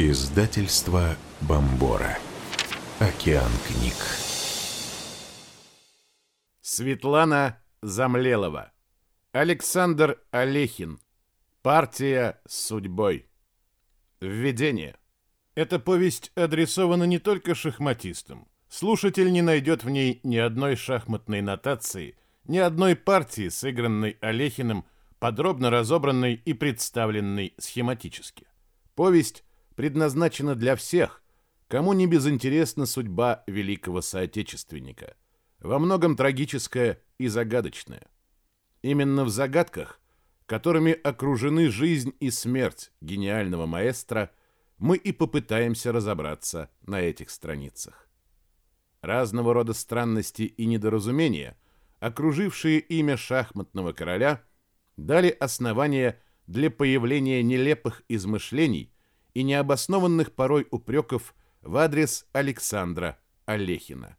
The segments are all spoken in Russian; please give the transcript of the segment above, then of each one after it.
Издательство Бомбора. Океан книг. Светлана Замлелова. Александр Олехин. Партия с судьбой. Введение. Эта повесть адресована не только шахматистам. Слушатель не найдет в ней ни одной шахматной нотации, ни одной партии, сыгранной Олехиным, подробно разобранной и представленной схематически. Повесть предназначена для всех, кому не безинтересна судьба великого соотечественника, во многом трагическая и загадочная. Именно в загадках, которыми окружены жизнь и смерть гениального маэстро, мы и попытаемся разобраться на этих страницах. Разного рода странности и недоразумения, окружившие имя шахматного короля, дали основания для появления нелепых измышлений – и необоснованных порой упреков в адрес Александра Олехина.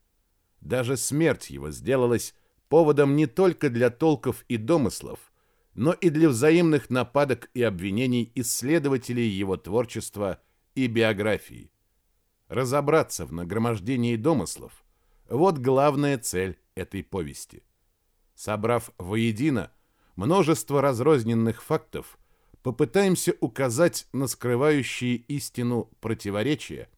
Даже смерть его сделалась поводом не только для толков и домыслов, но и для взаимных нападок и обвинений исследователей его творчества и биографии. Разобраться в нагромождении домыслов – вот главная цель этой повести. Собрав воедино множество разрозненных фактов, попытаемся указать на скрывающие истину противоречия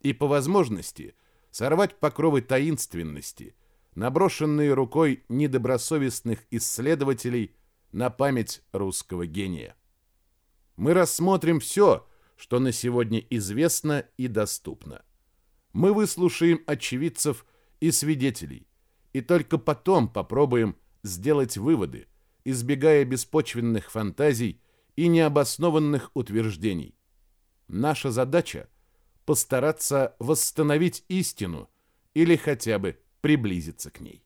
и, по возможности, сорвать покровы таинственности, наброшенные рукой недобросовестных исследователей на память русского гения. Мы рассмотрим все, что на сегодня известно и доступно. Мы выслушаем очевидцев и свидетелей, и только потом попробуем сделать выводы, избегая беспочвенных фантазий и необоснованных утверждений. Наша задача – постараться восстановить истину или хотя бы приблизиться к ней.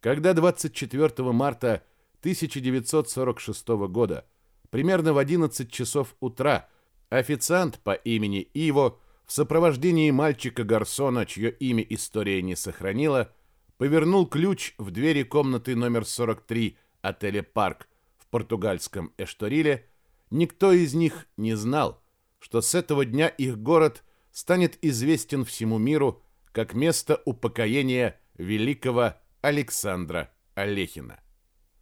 Когда 24 марта 1946 года, примерно в 11 часов утра, официант по имени Иво в сопровождении мальчика Гарсона, чье имя история не сохранила, повернул ключ в двери комнаты номер 43 отеля «Парк», португальском Эшториле, никто из них не знал, что с этого дня их город станет известен всему миру как место упокоения великого Александра Олехина.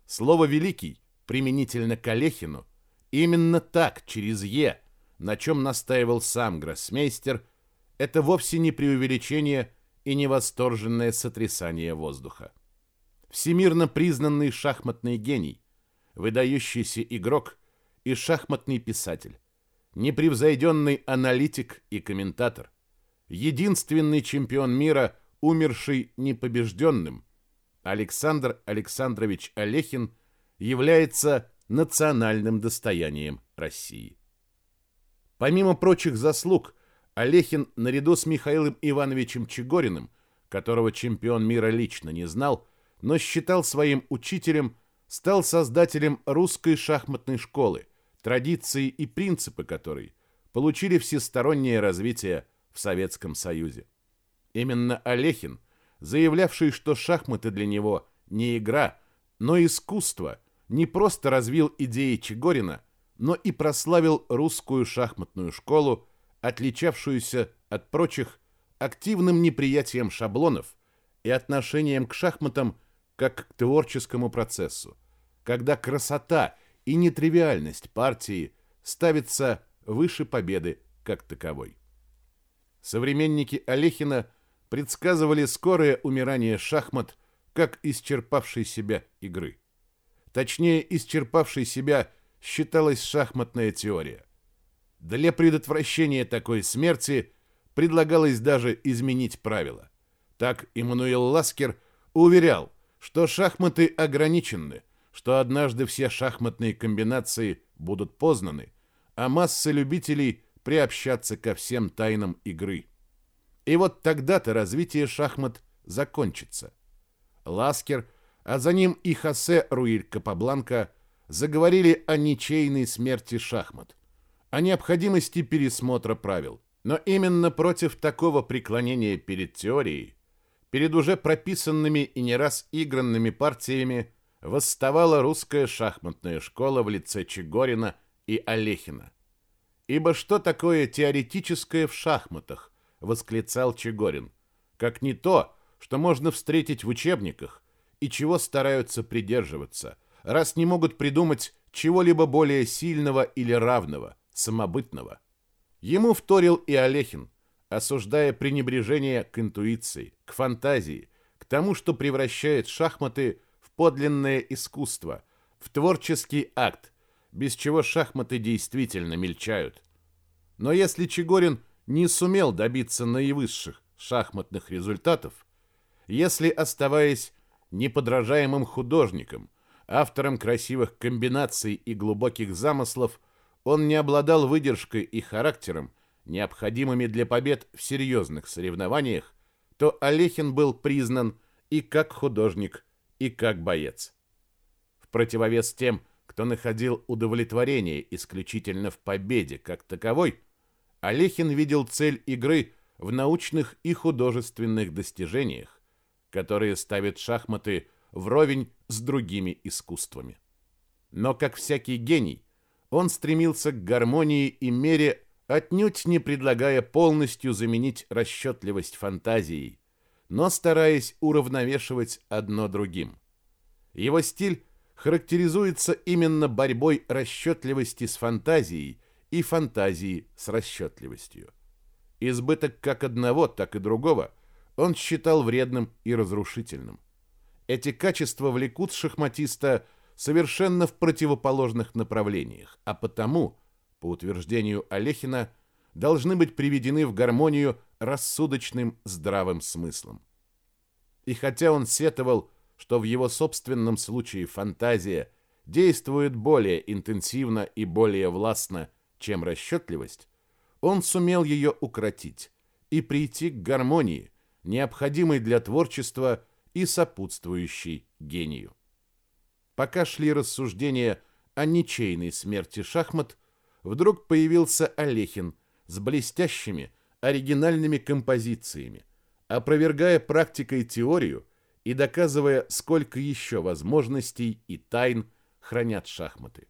Слово «великий» применительно к Олехину именно так, через «е», на чем настаивал сам гроссмейстер, это вовсе не преувеличение и не восторженное сотрясание воздуха. Всемирно признанный шахматный гений, выдающийся игрок и шахматный писатель, непревзойденный аналитик и комментатор, единственный чемпион мира, умерший непобежденным, Александр Александрович Олехин является национальным достоянием России. Помимо прочих заслуг, Олехин наряду с Михаилом Ивановичем Чегориным, которого чемпион мира лично не знал, но считал своим учителем стал создателем русской шахматной школы, традиции и принципы которой получили всестороннее развитие в Советском Союзе. Именно Олехин, заявлявший, что шахматы для него не игра, но искусство, не просто развил идеи Чегорина, но и прославил русскую шахматную школу, отличавшуюся от прочих активным неприятием шаблонов и отношением к шахматам как к творческому процессу, когда красота и нетривиальность партии ставится выше победы как таковой. Современники Олехина предсказывали скорое умирание шахмат как исчерпавшей себя игры. Точнее, исчерпавшей себя считалась шахматная теория. Для предотвращения такой смерти предлагалось даже изменить правила. Так Иммануил Ласкер уверял, что шахматы ограничены, что однажды все шахматные комбинации будут познаны, а масса любителей приобщаться ко всем тайнам игры. И вот тогда-то развитие шахмат закончится. Ласкер, а за ним и Хосе Руиль Капабланка заговорили о ничейной смерти шахмат, о необходимости пересмотра правил. Но именно против такого преклонения перед теорией перед уже прописанными и не раз игранными партиями восставала русская шахматная школа в лице Чегорина и Олехина. Ибо что такое теоретическое в шахматах, восклицал Чегорин, как не то, что можно встретить в учебниках и чего стараются придерживаться, раз не могут придумать чего-либо более сильного или равного, самобытного. Ему вторил и Олехин, осуждая пренебрежение к интуиции, к фантазии, к тому, что превращает шахматы в подлинное искусство, в творческий акт, без чего шахматы действительно мельчают. Но если Чегорин не сумел добиться наивысших шахматных результатов, если, оставаясь неподражаемым художником, автором красивых комбинаций и глубоких замыслов, он не обладал выдержкой и характером, необходимыми для побед в серьезных соревнованиях, то Олехин был признан и как художник, и как боец. В противовес тем, кто находил удовлетворение исключительно в победе как таковой, Олехин видел цель игры в научных и художественных достижениях, которые ставят шахматы вровень с другими искусствами. Но, как всякий гений, он стремился к гармонии и мере, отнюдь не предлагая полностью заменить расчетливость фантазией, но стараясь уравновешивать одно другим. Его стиль характеризуется именно борьбой расчетливости с фантазией и фантазии с расчетливостью. Избыток как одного, так и другого он считал вредным и разрушительным. Эти качества влекут шахматиста совершенно в противоположных направлениях, а потому, по утверждению Олехина, должны быть приведены в гармонию рассудочным здравым смыслом. И хотя он сетовал, что в его собственном случае фантазия действует более интенсивно и более властно, чем расчетливость, он сумел ее укротить и прийти к гармонии, необходимой для творчества и сопутствующей гению. Пока шли рассуждения о ничейной смерти шахмат, вдруг появился Олехин с блестящими, оригинальными композициями, опровергая практикой теорию и доказывая, сколько еще возможностей и тайн хранят шахматы.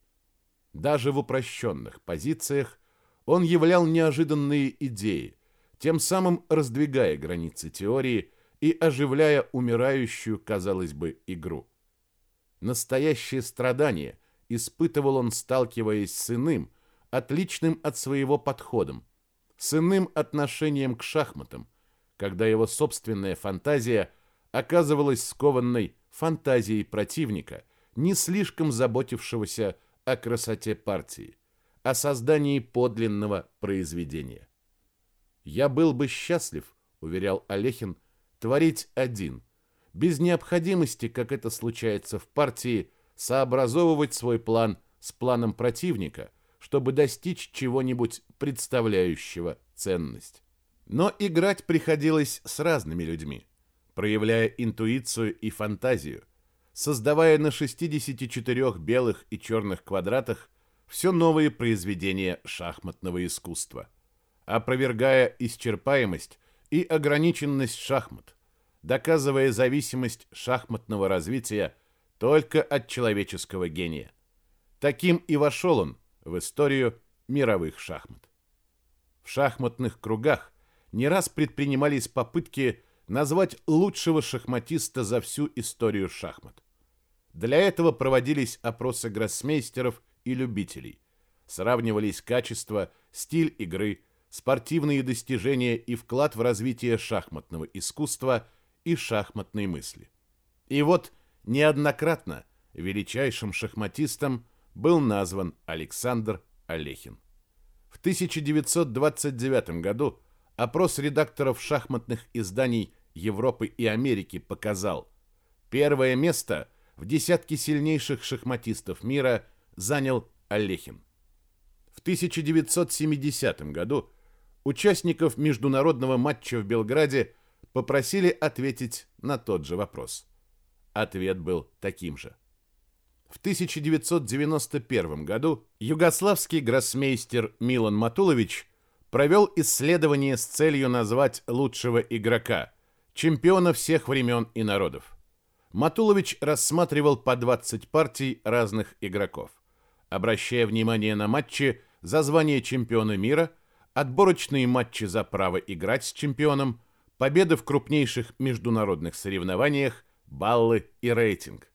Даже в упрощенных позициях он являл неожиданные идеи, тем самым раздвигая границы теории и оживляя умирающую, казалось бы, игру. Настоящее страдание испытывал он, сталкиваясь с иным, отличным от своего подходом, с иным отношением к шахматам, когда его собственная фантазия оказывалась скованной фантазией противника, не слишком заботившегося о красоте партии, о создании подлинного произведения. «Я был бы счастлив», — уверял Олехин, — «творить один, без необходимости, как это случается в партии, сообразовывать свой план с планом противника, чтобы достичь чего-нибудь представляющего ценность. Но играть приходилось с разными людьми, проявляя интуицию и фантазию, создавая на 64 белых и черных квадратах все новые произведения шахматного искусства, опровергая исчерпаемость и ограниченность шахмат, доказывая зависимость шахматного развития только от человеческого гения. Таким и вошел он в историю мировых шахмат. В шахматных кругах не раз предпринимались попытки назвать лучшего шахматиста за всю историю шахмат. Для этого проводились опросы гроссмейстеров и любителей. Сравнивались качество, стиль игры, спортивные достижения и вклад в развитие шахматного искусства и шахматной мысли. И вот неоднократно величайшим шахматистом был назван Александр Олехин. В 1929 году опрос редакторов шахматных изданий Европы и Америки показал, первое место в десятке сильнейших шахматистов мира занял Олехин. В 1970 году участников международного матча в Белграде попросили ответить на тот же вопрос. Ответ был таким же. В 1991 году югославский гроссмейстер Милан Матулович провел исследование с целью назвать лучшего игрока, чемпиона всех времен и народов. Матулович рассматривал по 20 партий разных игроков, обращая внимание на матчи за звание чемпиона мира, отборочные матчи за право играть с чемпионом, победы в крупнейших международных соревнованиях, баллы и рейтинг.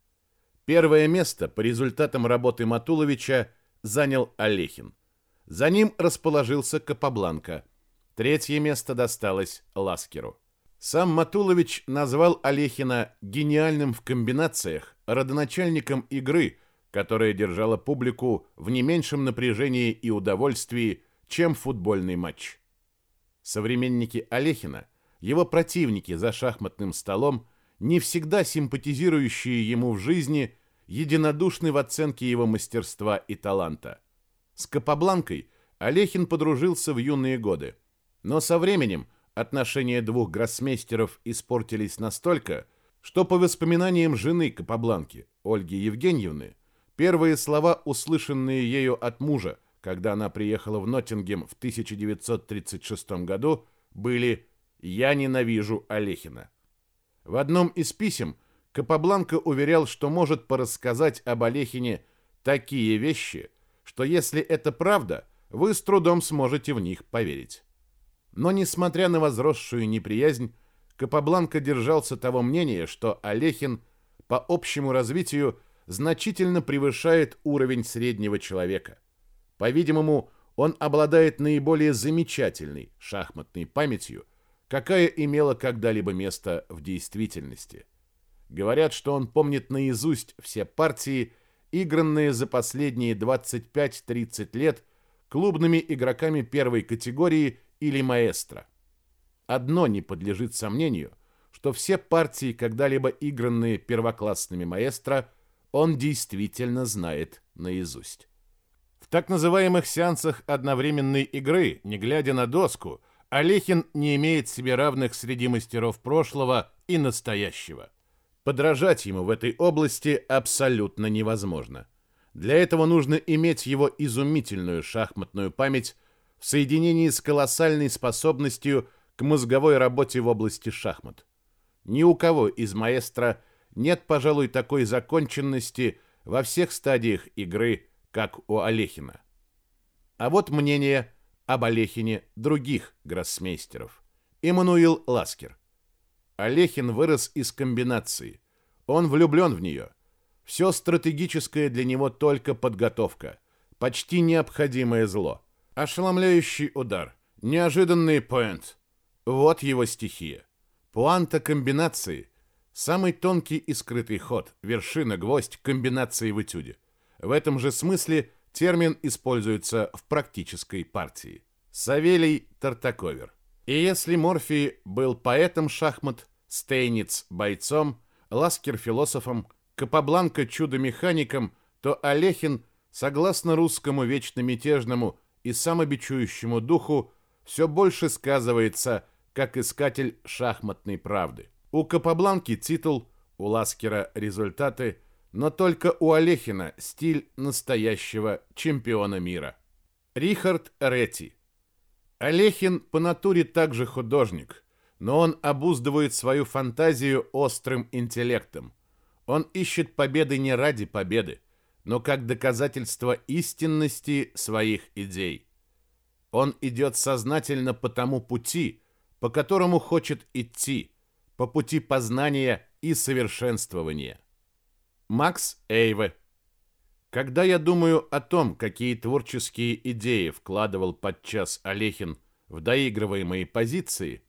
Первое место по результатам работы Матуловича занял Олехин. За ним расположился Капабланка. Третье место досталось Ласкеру. Сам Матулович назвал Олехина гениальным в комбинациях, родоначальником игры, которая держала публику в не меньшем напряжении и удовольствии, чем футбольный матч. Современники Олехина, его противники за шахматным столом, не всегда симпатизирующие ему в жизни, единодушны в оценке его мастерства и таланта. С Капабланкой Олехин подружился в юные годы, но со временем – Отношения двух гроссмейстеров испортились настолько, что по воспоминаниям жены Капабланки, Ольги Евгеньевны, первые слова, услышанные ею от мужа, когда она приехала в Ноттингем в 1936 году, были «Я ненавижу Олехина». В одном из писем Капабланка уверял, что может порассказать об Олехине такие вещи, что если это правда, вы с трудом сможете в них поверить. Но, несмотря на возросшую неприязнь, Капабланка держался того мнения, что Олехин по общему развитию значительно превышает уровень среднего человека. По-видимому, он обладает наиболее замечательной шахматной памятью, какая имела когда-либо место в действительности. Говорят, что он помнит наизусть все партии, игранные за последние 25-30 лет клубными игроками первой категории или маэстро. Одно не подлежит сомнению, что все партии, когда-либо игранные первоклассными маэстро, он действительно знает наизусть. В так называемых сеансах одновременной игры, не глядя на доску, Олехин не имеет себе равных среди мастеров прошлого и настоящего. Подражать ему в этой области абсолютно невозможно. Для этого нужно иметь его изумительную шахматную память в соединении с колоссальной способностью к мозговой работе в области шахмат. Ни у кого из маэстро нет, пожалуй, такой законченности во всех стадиях игры, как у Олехина. А вот мнение об Олехине других гроссмейстеров. Иммануил Ласкер. Олехин вырос из комбинации. Он влюблен в нее. Все стратегическое для него только подготовка. Почти необходимое зло. Ошеломляющий удар. Неожиданный поинт. Вот его стихия. Пуанта комбинации. Самый тонкий и скрытый ход. Вершина, гвоздь комбинации в этюде. В этом же смысле термин используется в практической партии. Савелий Тартаковер. И если Морфий был поэтом шахмат, Стейниц – бойцом, Ласкер – философом, Капабланка – чудо-механиком, то Олехин, согласно русскому вечно мятежному – и самобичующему духу все больше сказывается как искатель шахматной правды. У Капабланки титул, у Ласкера результаты, но только у Олехина стиль настоящего чемпиона мира. Рихард Ретти. Олехин по натуре также художник, но он обуздывает свою фантазию острым интеллектом. Он ищет победы не ради победы, но как доказательство истинности своих идей. Он идет сознательно по тому пути, по которому хочет идти, по пути познания и совершенствования. Макс Эйве Когда я думаю о том, какие творческие идеи вкладывал подчас Олехин в доигрываемые позиции,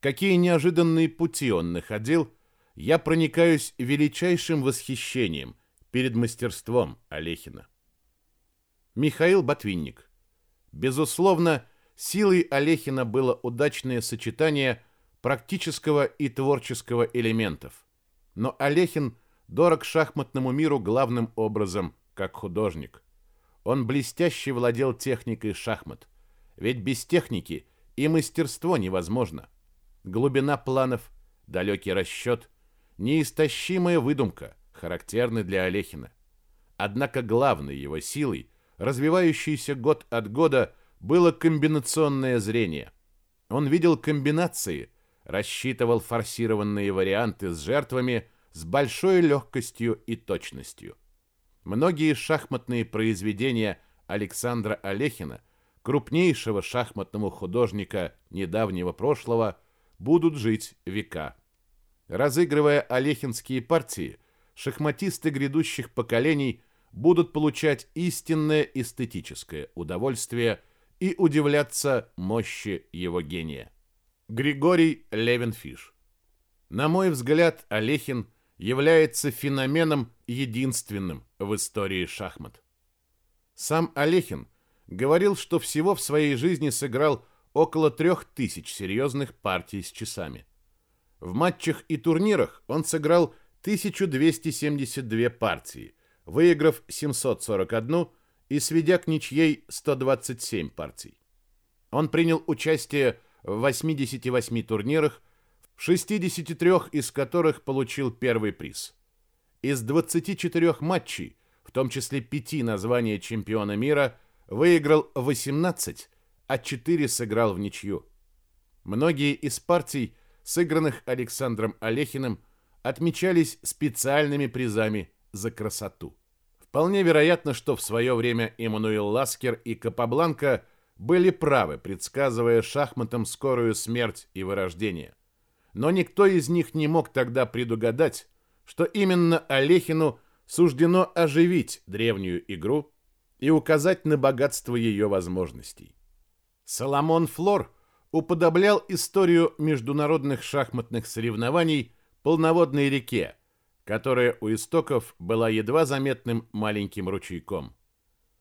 какие неожиданные пути он находил, я проникаюсь величайшим восхищением – перед мастерством Олехина. Михаил Ботвинник. Безусловно, силой Олехина было удачное сочетание практического и творческого элементов. Но Олехин дорог шахматному миру главным образом как художник. Он блестяще владел техникой шахмат. Ведь без техники и мастерство невозможно. Глубина планов, далекий расчет, неистощимая выдумка – характерны для Олехина. Однако главной его силой, развивающейся год от года, было комбинационное зрение. Он видел комбинации, рассчитывал форсированные варианты с жертвами с большой легкостью и точностью. Многие шахматные произведения Александра Олехина, крупнейшего шахматного художника недавнего прошлого, будут жить века. Разыгрывая олехинские партии, шахматисты грядущих поколений будут получать истинное эстетическое удовольствие и удивляться мощи его гения. Григорий Левенфиш На мой взгляд, Олехин является феноменом единственным в истории шахмат. Сам Олехин говорил, что всего в своей жизни сыграл около трех тысяч серьезных партий с часами. В матчах и турнирах он сыграл 1272 партии, выиграв 741 и сведя к ничьей 127 партий. Он принял участие в 88 турнирах, в 63 из которых получил первый приз. Из 24 матчей, в том числе 5 названия чемпиона мира, выиграл 18, а 4 сыграл в ничью. Многие из партий, сыгранных Александром Олехиным, отмечались специальными призами за красоту. Вполне вероятно, что в свое время Эммануил Ласкер и Капабланка были правы, предсказывая шахматам скорую смерть и вырождение. Но никто из них не мог тогда предугадать, что именно Олехину суждено оживить древнюю игру и указать на богатство ее возможностей. Соломон Флор уподоблял историю международных шахматных соревнований полноводной реке, которая у истоков была едва заметным маленьким ручейком.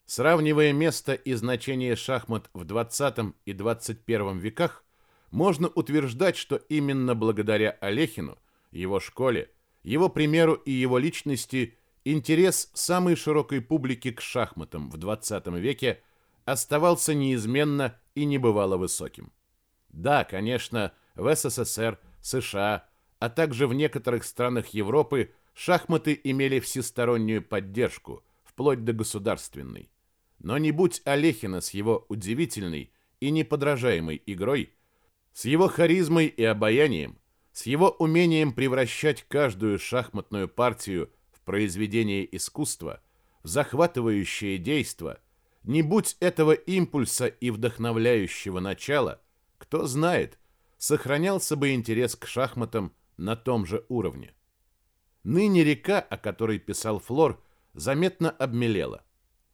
Сравнивая место и значение шахмат в 20 и 21 веках, можно утверждать, что именно благодаря Олехину, его школе, его примеру и его личности интерес самой широкой публики к шахматам в 20 веке оставался неизменно и небывало высоким. Да, конечно, в СССР, США, а также в некоторых странах Европы шахматы имели всестороннюю поддержку, вплоть до государственной. Но не будь Олехина с его удивительной и неподражаемой игрой, с его харизмой и обаянием, с его умением превращать каждую шахматную партию в произведение искусства, в захватывающее действо, не будь этого импульса и вдохновляющего начала, кто знает, сохранялся бы интерес к шахматам на том же уровне. Ныне река, о которой писал Флор, заметно обмелела.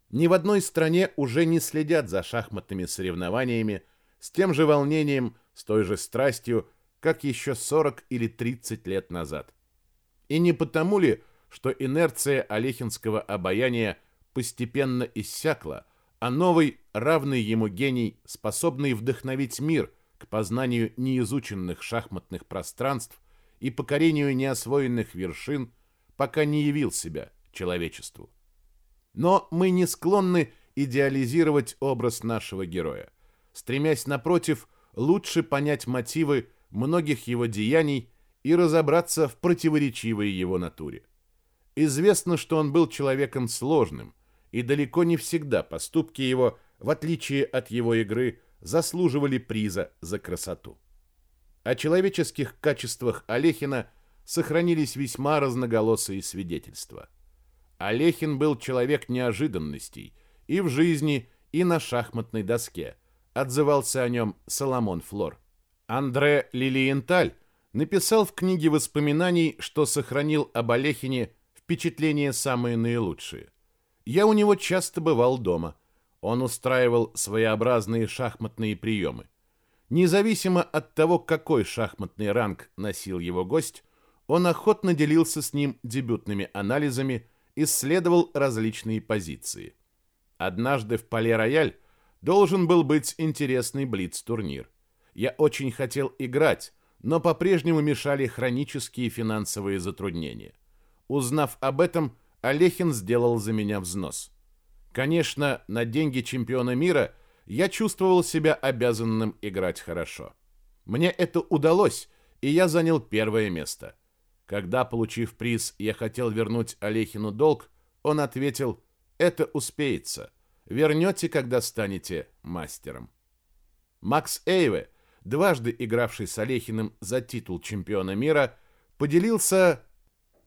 Ни в одной стране уже не следят за шахматными соревнованиями с тем же волнением, с той же страстью, как еще 40 или 30 лет назад. И не потому ли, что инерция Олехинского обаяния постепенно иссякла, а новый, равный ему гений, способный вдохновить мир к познанию неизученных шахматных пространств и покорению неосвоенных вершин, пока не явил себя человечеству. Но мы не склонны идеализировать образ нашего героя, стремясь, напротив, лучше понять мотивы многих его деяний и разобраться в противоречивой его натуре. Известно, что он был человеком сложным, и далеко не всегда поступки его, в отличие от его игры, заслуживали приза за красоту. О человеческих качествах Олехина сохранились весьма разноголосые свидетельства. Олехин был человек неожиданностей и в жизни, и на шахматной доске, отзывался о нем Соломон Флор. Андре Лилиенталь написал в книге воспоминаний, что сохранил об Олехине впечатления самые наилучшие. Я у него часто бывал дома. Он устраивал своеобразные шахматные приемы. Независимо от того, какой шахматный ранг носил его гость, он охотно делился с ним дебютными анализами, исследовал различные позиции. Однажды в Пале-Рояль должен был быть интересный блиц-турнир. Я очень хотел играть, но по-прежнему мешали хронические финансовые затруднения. Узнав об этом, Олехин сделал за меня взнос. Конечно, на деньги чемпиона мира – я чувствовал себя обязанным играть хорошо. Мне это удалось, и я занял первое место. Когда, получив приз, я хотел вернуть Олехину долг, он ответил «Это успеется. Вернете, когда станете мастером». Макс Эйве, дважды игравший с Олехиным за титул чемпиона мира, поделился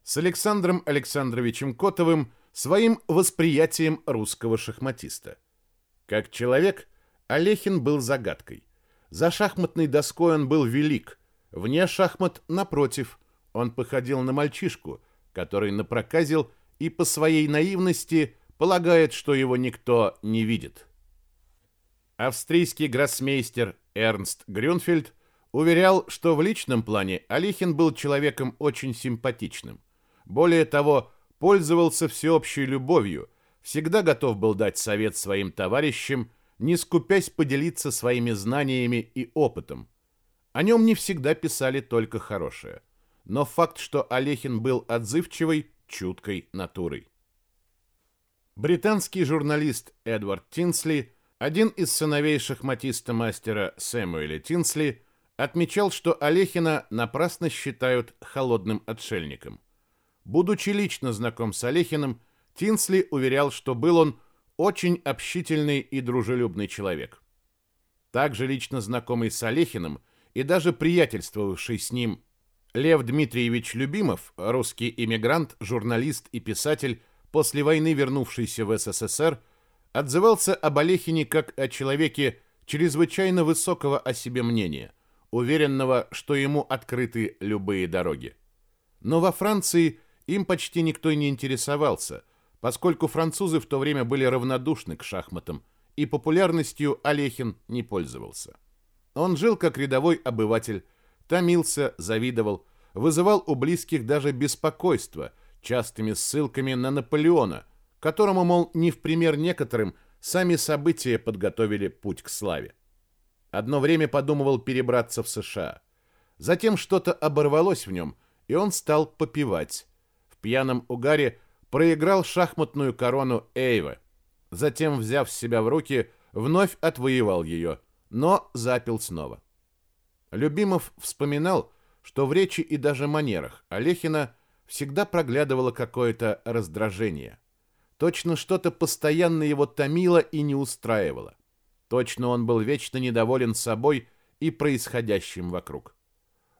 с Александром Александровичем Котовым своим восприятием русского шахматиста – Как человек, Олехин был загадкой. За шахматной доской он был велик. Вне шахмат, напротив, он походил на мальчишку, который напроказил и по своей наивности полагает, что его никто не видит. Австрийский гроссмейстер Эрнст Грюнфельд уверял, что в личном плане Олехин был человеком очень симпатичным. Более того, пользовался всеобщей любовью, всегда готов был дать совет своим товарищам, не скупясь поделиться своими знаниями и опытом. О нем не всегда писали только хорошее. Но факт, что Олехин был отзывчивой, чуткой натурой. Британский журналист Эдвард Тинсли, один из сыновей шахматиста-мастера Сэмуэля Тинсли, отмечал, что Олехина напрасно считают холодным отшельником. Будучи лично знаком с Олехиным, Тинсли уверял, что был он очень общительный и дружелюбный человек. Также лично знакомый с Олехиным и даже приятельствовавший с ним Лев Дмитриевич Любимов, русский иммигрант, журналист и писатель, после войны вернувшийся в СССР, отзывался об Олехине как о человеке чрезвычайно высокого о себе мнения, уверенного, что ему открыты любые дороги. Но во Франции им почти никто не интересовался, поскольку французы в то время были равнодушны к шахматам, и популярностью Олехин не пользовался. Он жил как рядовой обыватель, томился, завидовал, вызывал у близких даже беспокойство частыми ссылками на Наполеона, которому, мол, не в пример некоторым, сами события подготовили путь к славе. Одно время подумывал перебраться в США. Затем что-то оборвалось в нем, и он стал попивать. В пьяном угаре проиграл шахматную корону Эйва. Затем, взяв себя в руки, вновь отвоевал ее, но запил снова. Любимов вспоминал, что в речи и даже манерах Олехина всегда проглядывало какое-то раздражение. Точно что-то постоянно его томило и не устраивало. Точно он был вечно недоволен собой и происходящим вокруг.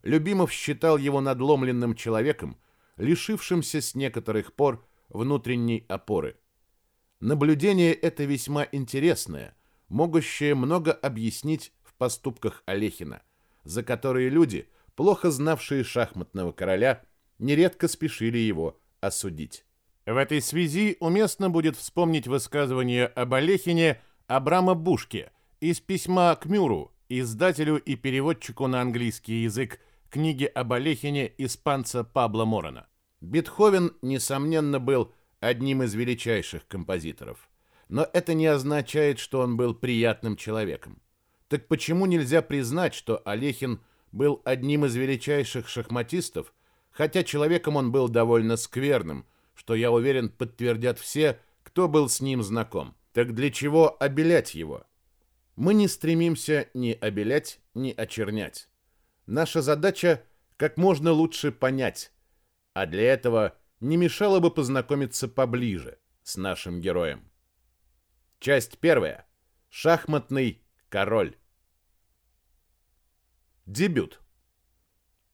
Любимов считал его надломленным человеком, лишившимся с некоторых пор внутренней опоры. Наблюдение это весьма интересное, могущее много объяснить в поступках Олехина, за которые люди, плохо знавшие шахматного короля, нередко спешили его осудить. В этой связи уместно будет вспомнить высказывание об Олехине Абрама Бушке из письма к Мюру, издателю и переводчику на английский язык книги об Олехине испанца Пабло Морона. Бетховен, несомненно, был одним из величайших композиторов. Но это не означает, что он был приятным человеком. Так почему нельзя признать, что Олехин был одним из величайших шахматистов, хотя человеком он был довольно скверным, что, я уверен, подтвердят все, кто был с ним знаком. Так для чего обелять его? Мы не стремимся ни обелять, ни очернять. Наша задача – как можно лучше понять, а для этого не мешало бы познакомиться поближе с нашим героем. Часть первая. Шахматный король. Дебют.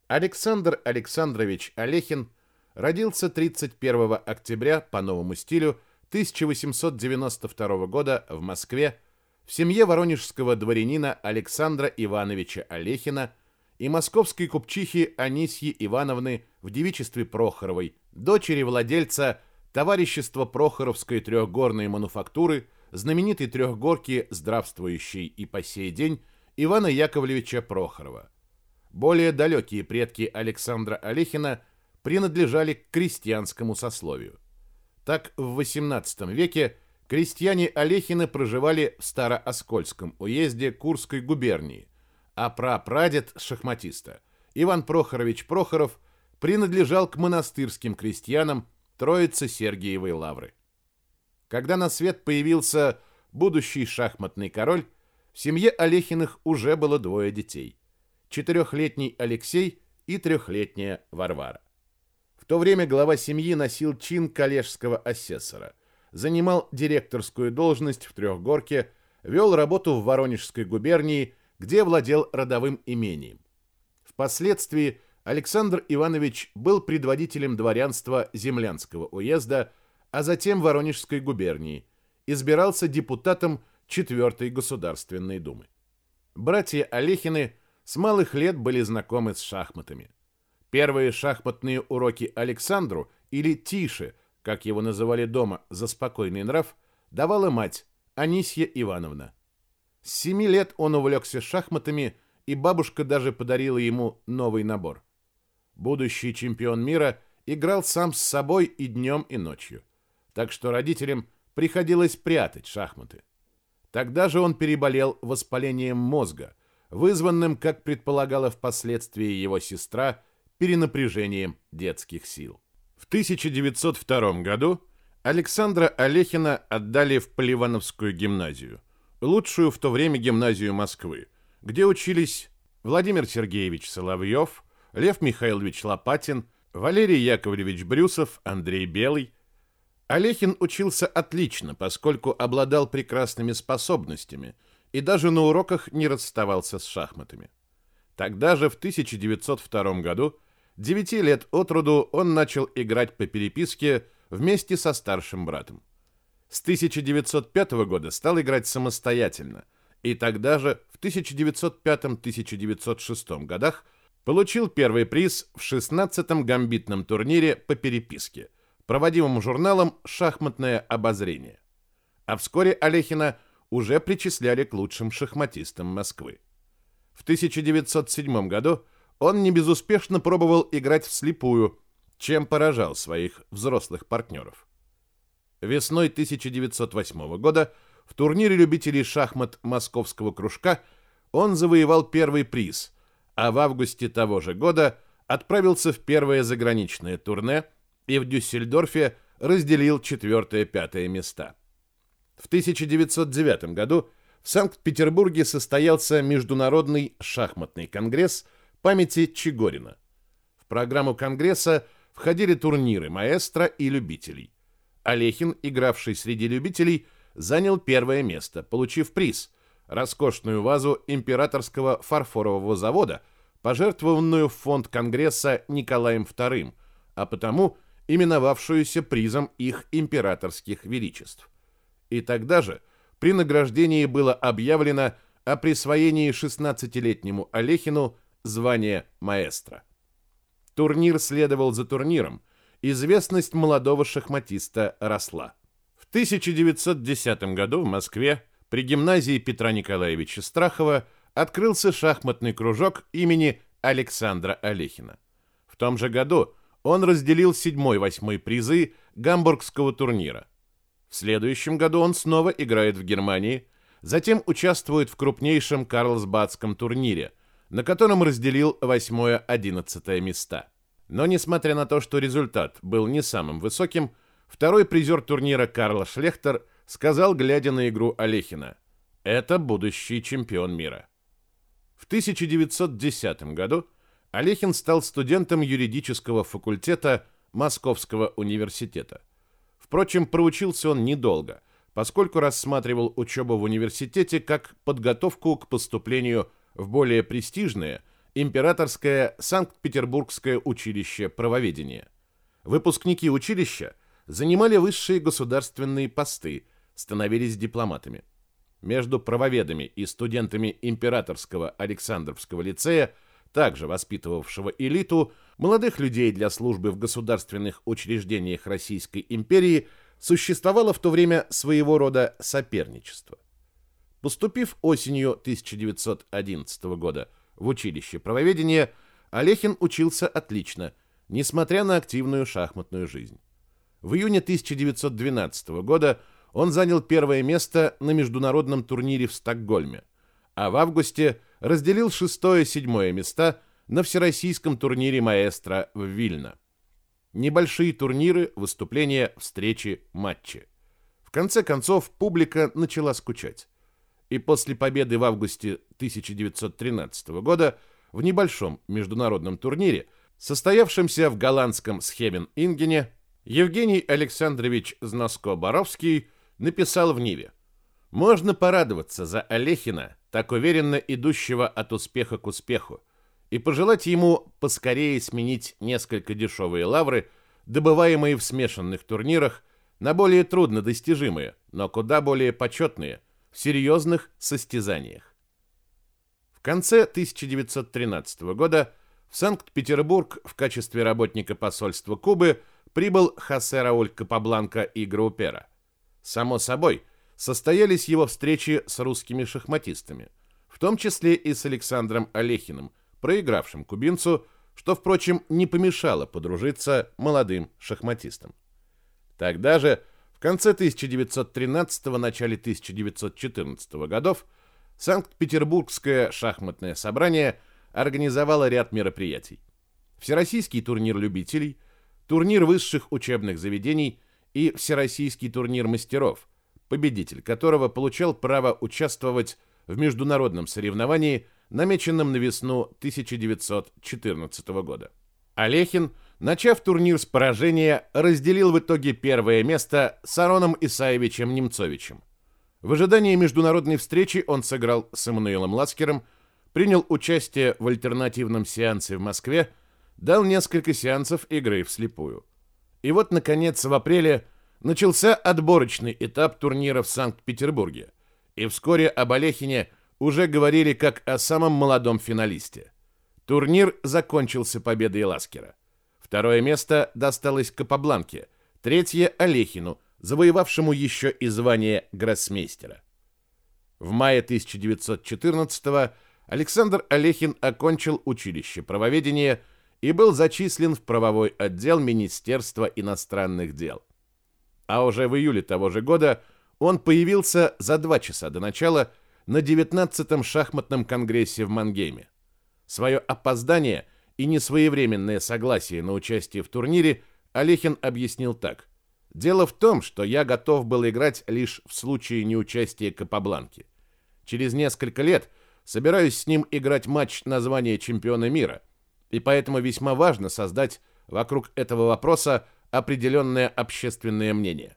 Александр Александрович Олехин родился 31 октября по новому стилю 1892 года в Москве в семье воронежского дворянина Александра Ивановича Олехина – и московской купчихи Анисьи Ивановны в девичестве Прохоровой, дочери владельца товарищества Прохоровской трехгорной мануфактуры, знаменитой трехгорки, здравствующей и по сей день, Ивана Яковлевича Прохорова. Более далекие предки Александра Олехина принадлежали к крестьянскому сословию. Так, в XVIII веке крестьяне Олехина проживали в Старооскольском уезде Курской губернии – а прапрадед шахматиста Иван Прохорович Прохоров принадлежал к монастырским крестьянам Троицы Сергиевой Лавры. Когда на свет появился будущий шахматный король, в семье Олехиных уже было двое детей. Четырехлетний Алексей и трехлетняя Варвара. В то время глава семьи носил чин коллежского асессора, занимал директорскую должность в Трехгорке, вел работу в Воронежской губернии – где владел родовым имением. Впоследствии Александр Иванович был предводителем дворянства Землянского уезда, а затем Воронежской губернии, избирался депутатом 4 Государственной Думы. Братья Олехины с малых лет были знакомы с шахматами. Первые шахматные уроки Александру, или Тише, как его называли дома за спокойный нрав, давала мать Анисья Ивановна. С семи лет он увлекся шахматами, и бабушка даже подарила ему новый набор. Будущий чемпион мира играл сам с собой и днем, и ночью. Так что родителям приходилось прятать шахматы. Тогда же он переболел воспалением мозга, вызванным, как предполагала впоследствии его сестра, перенапряжением детских сил. В 1902 году Александра Олехина отдали в Поливановскую гимназию, лучшую в то время гимназию Москвы, где учились Владимир Сергеевич Соловьев, Лев Михайлович Лопатин, Валерий Яковлевич Брюсов, Андрей Белый. Олехин учился отлично, поскольку обладал прекрасными способностями и даже на уроках не расставался с шахматами. Тогда же, в 1902 году, 9 лет от роду он начал играть по переписке вместе со старшим братом. С 1905 года стал играть самостоятельно, и тогда же, в 1905-1906 годах, получил первый приз в 16-м гамбитном турнире по переписке, проводимом журналом «Шахматное обозрение». А вскоре Олехина уже причисляли к лучшим шахматистам Москвы. В 1907 году он не безуспешно пробовал играть вслепую, чем поражал своих взрослых партнеров. Весной 1908 года в турнире любителей шахмат Московского кружка он завоевал первый приз – а в августе того же года отправился в первое заграничное турне и в Дюссельдорфе разделил четвертое-пятое места. В 1909 году в Санкт-Петербурге состоялся Международный шахматный конгресс памяти Чигорина. В программу конгресса входили турниры маэстро и любителей. Олехин, игравший среди любителей, занял первое место, получив приз роскошную вазу императорского фарфорового завода, пожертвованную в фонд Конгресса Николаем II, а потому именовавшуюся призом их императорских величеств. И тогда же при награждении было объявлено о присвоении 16-летнему Олехину звания маэстро. Турнир следовал за турниром, известность молодого шахматиста росла. В 1910 году в Москве при гимназии Петра Николаевича Страхова открылся шахматный кружок имени Александра Олехина. В том же году он разделил седьмой-восьмой призы гамбургского турнира. В следующем году он снова играет в Германии, затем участвует в крупнейшем Карлсбадском турнире, на котором разделил восьмое-одиннадцатое места. Но несмотря на то, что результат был не самым высоким, второй призер турнира Карл Шлехтер – сказал, глядя на игру Олехина. Это будущий чемпион мира. В 1910 году Олехин стал студентом юридического факультета Московского университета. Впрочем, проучился он недолго, поскольку рассматривал учебу в университете как подготовку к поступлению в более престижное Императорское Санкт-Петербургское училище правоведения. Выпускники училища занимали высшие государственные посты – становились дипломатами. Между правоведами и студентами Императорского Александровского лицея, также воспитывавшего элиту, молодых людей для службы в государственных учреждениях Российской империи, существовало в то время своего рода соперничество. Поступив осенью 1911 года в училище правоведения, Олехин учился отлично, несмотря на активную шахматную жизнь. В июне 1912 года он занял первое место на международном турнире в Стокгольме, а в августе разделил шестое-седьмое места на всероссийском турнире маэстро в Вильно. Небольшие турниры, выступления, встречи, матчи. В конце концов, публика начала скучать. И после победы в августе 1913 года в небольшом международном турнире, состоявшемся в голландском Схевен-Ингене, Евгений Александрович Зноско-Боровский написал в Ниве. Можно порадоваться за Олехина, так уверенно идущего от успеха к успеху, и пожелать ему поскорее сменить несколько дешевые лавры, добываемые в смешанных турнирах, на более трудно достижимые, но куда более почетные, в серьезных состязаниях. В конце 1913 года в Санкт-Петербург в качестве работника посольства Кубы прибыл Хосе Рауль Капабланка и Граупера. Само собой, состоялись его встречи с русскими шахматистами, в том числе и с Александром Олехиным, проигравшим кубинцу, что, впрочем, не помешало подружиться молодым шахматистам. Тогда же, в конце 1913 начале 1914 годов, Санкт-Петербургское шахматное собрание организовало ряд мероприятий. Всероссийский турнир любителей, турнир высших учебных заведений и Всероссийский турнир мастеров, победитель которого получал право участвовать в международном соревновании, намеченном на весну 1914 года. Олехин, начав турнир с поражения, разделил в итоге первое место с Ароном Исаевичем Немцовичем. В ожидании международной встречи он сыграл с Эммануилом Ласкером, принял участие в альтернативном сеансе в Москве, дал несколько сеансов игры вслепую. И вот, наконец, в апреле начался отборочный этап турнира в Санкт-Петербурге, и вскоре об Олехине уже говорили как о самом молодом финалисте. Турнир закончился победой Ласкера. Второе место досталось Капабланке, третье – Олехину, завоевавшему еще и звание гроссмейстера. В мае 1914 Александр Олехин окончил училище правоведения и был зачислен в правовой отдел Министерства иностранных дел. А уже в июле того же года он появился за два часа до начала на 19-м шахматном конгрессе в Мангейме. Свое опоздание и несвоевременное согласие на участие в турнире Олехин объяснил так. «Дело в том, что я готов был играть лишь в случае неучастия Капабланки. Через несколько лет собираюсь с ним играть матч на звание чемпиона мира, и поэтому весьма важно создать вокруг этого вопроса определенное общественное мнение.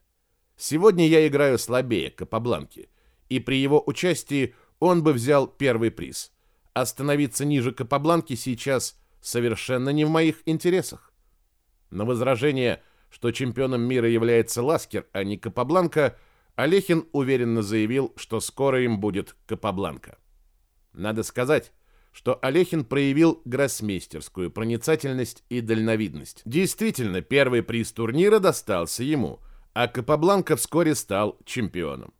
Сегодня я играю слабее Капабланки, и при его участии он бы взял первый приз. Остановиться ниже Капабланки сейчас совершенно не в моих интересах. На возражение, что чемпионом мира является Ласкер, а не Капабланка, Олехин уверенно заявил, что скоро им будет Капабланка. Надо сказать, что Олехин проявил гроссмейстерскую проницательность и дальновидность. Действительно, первый приз турнира достался ему, а Капабланка вскоре стал чемпионом.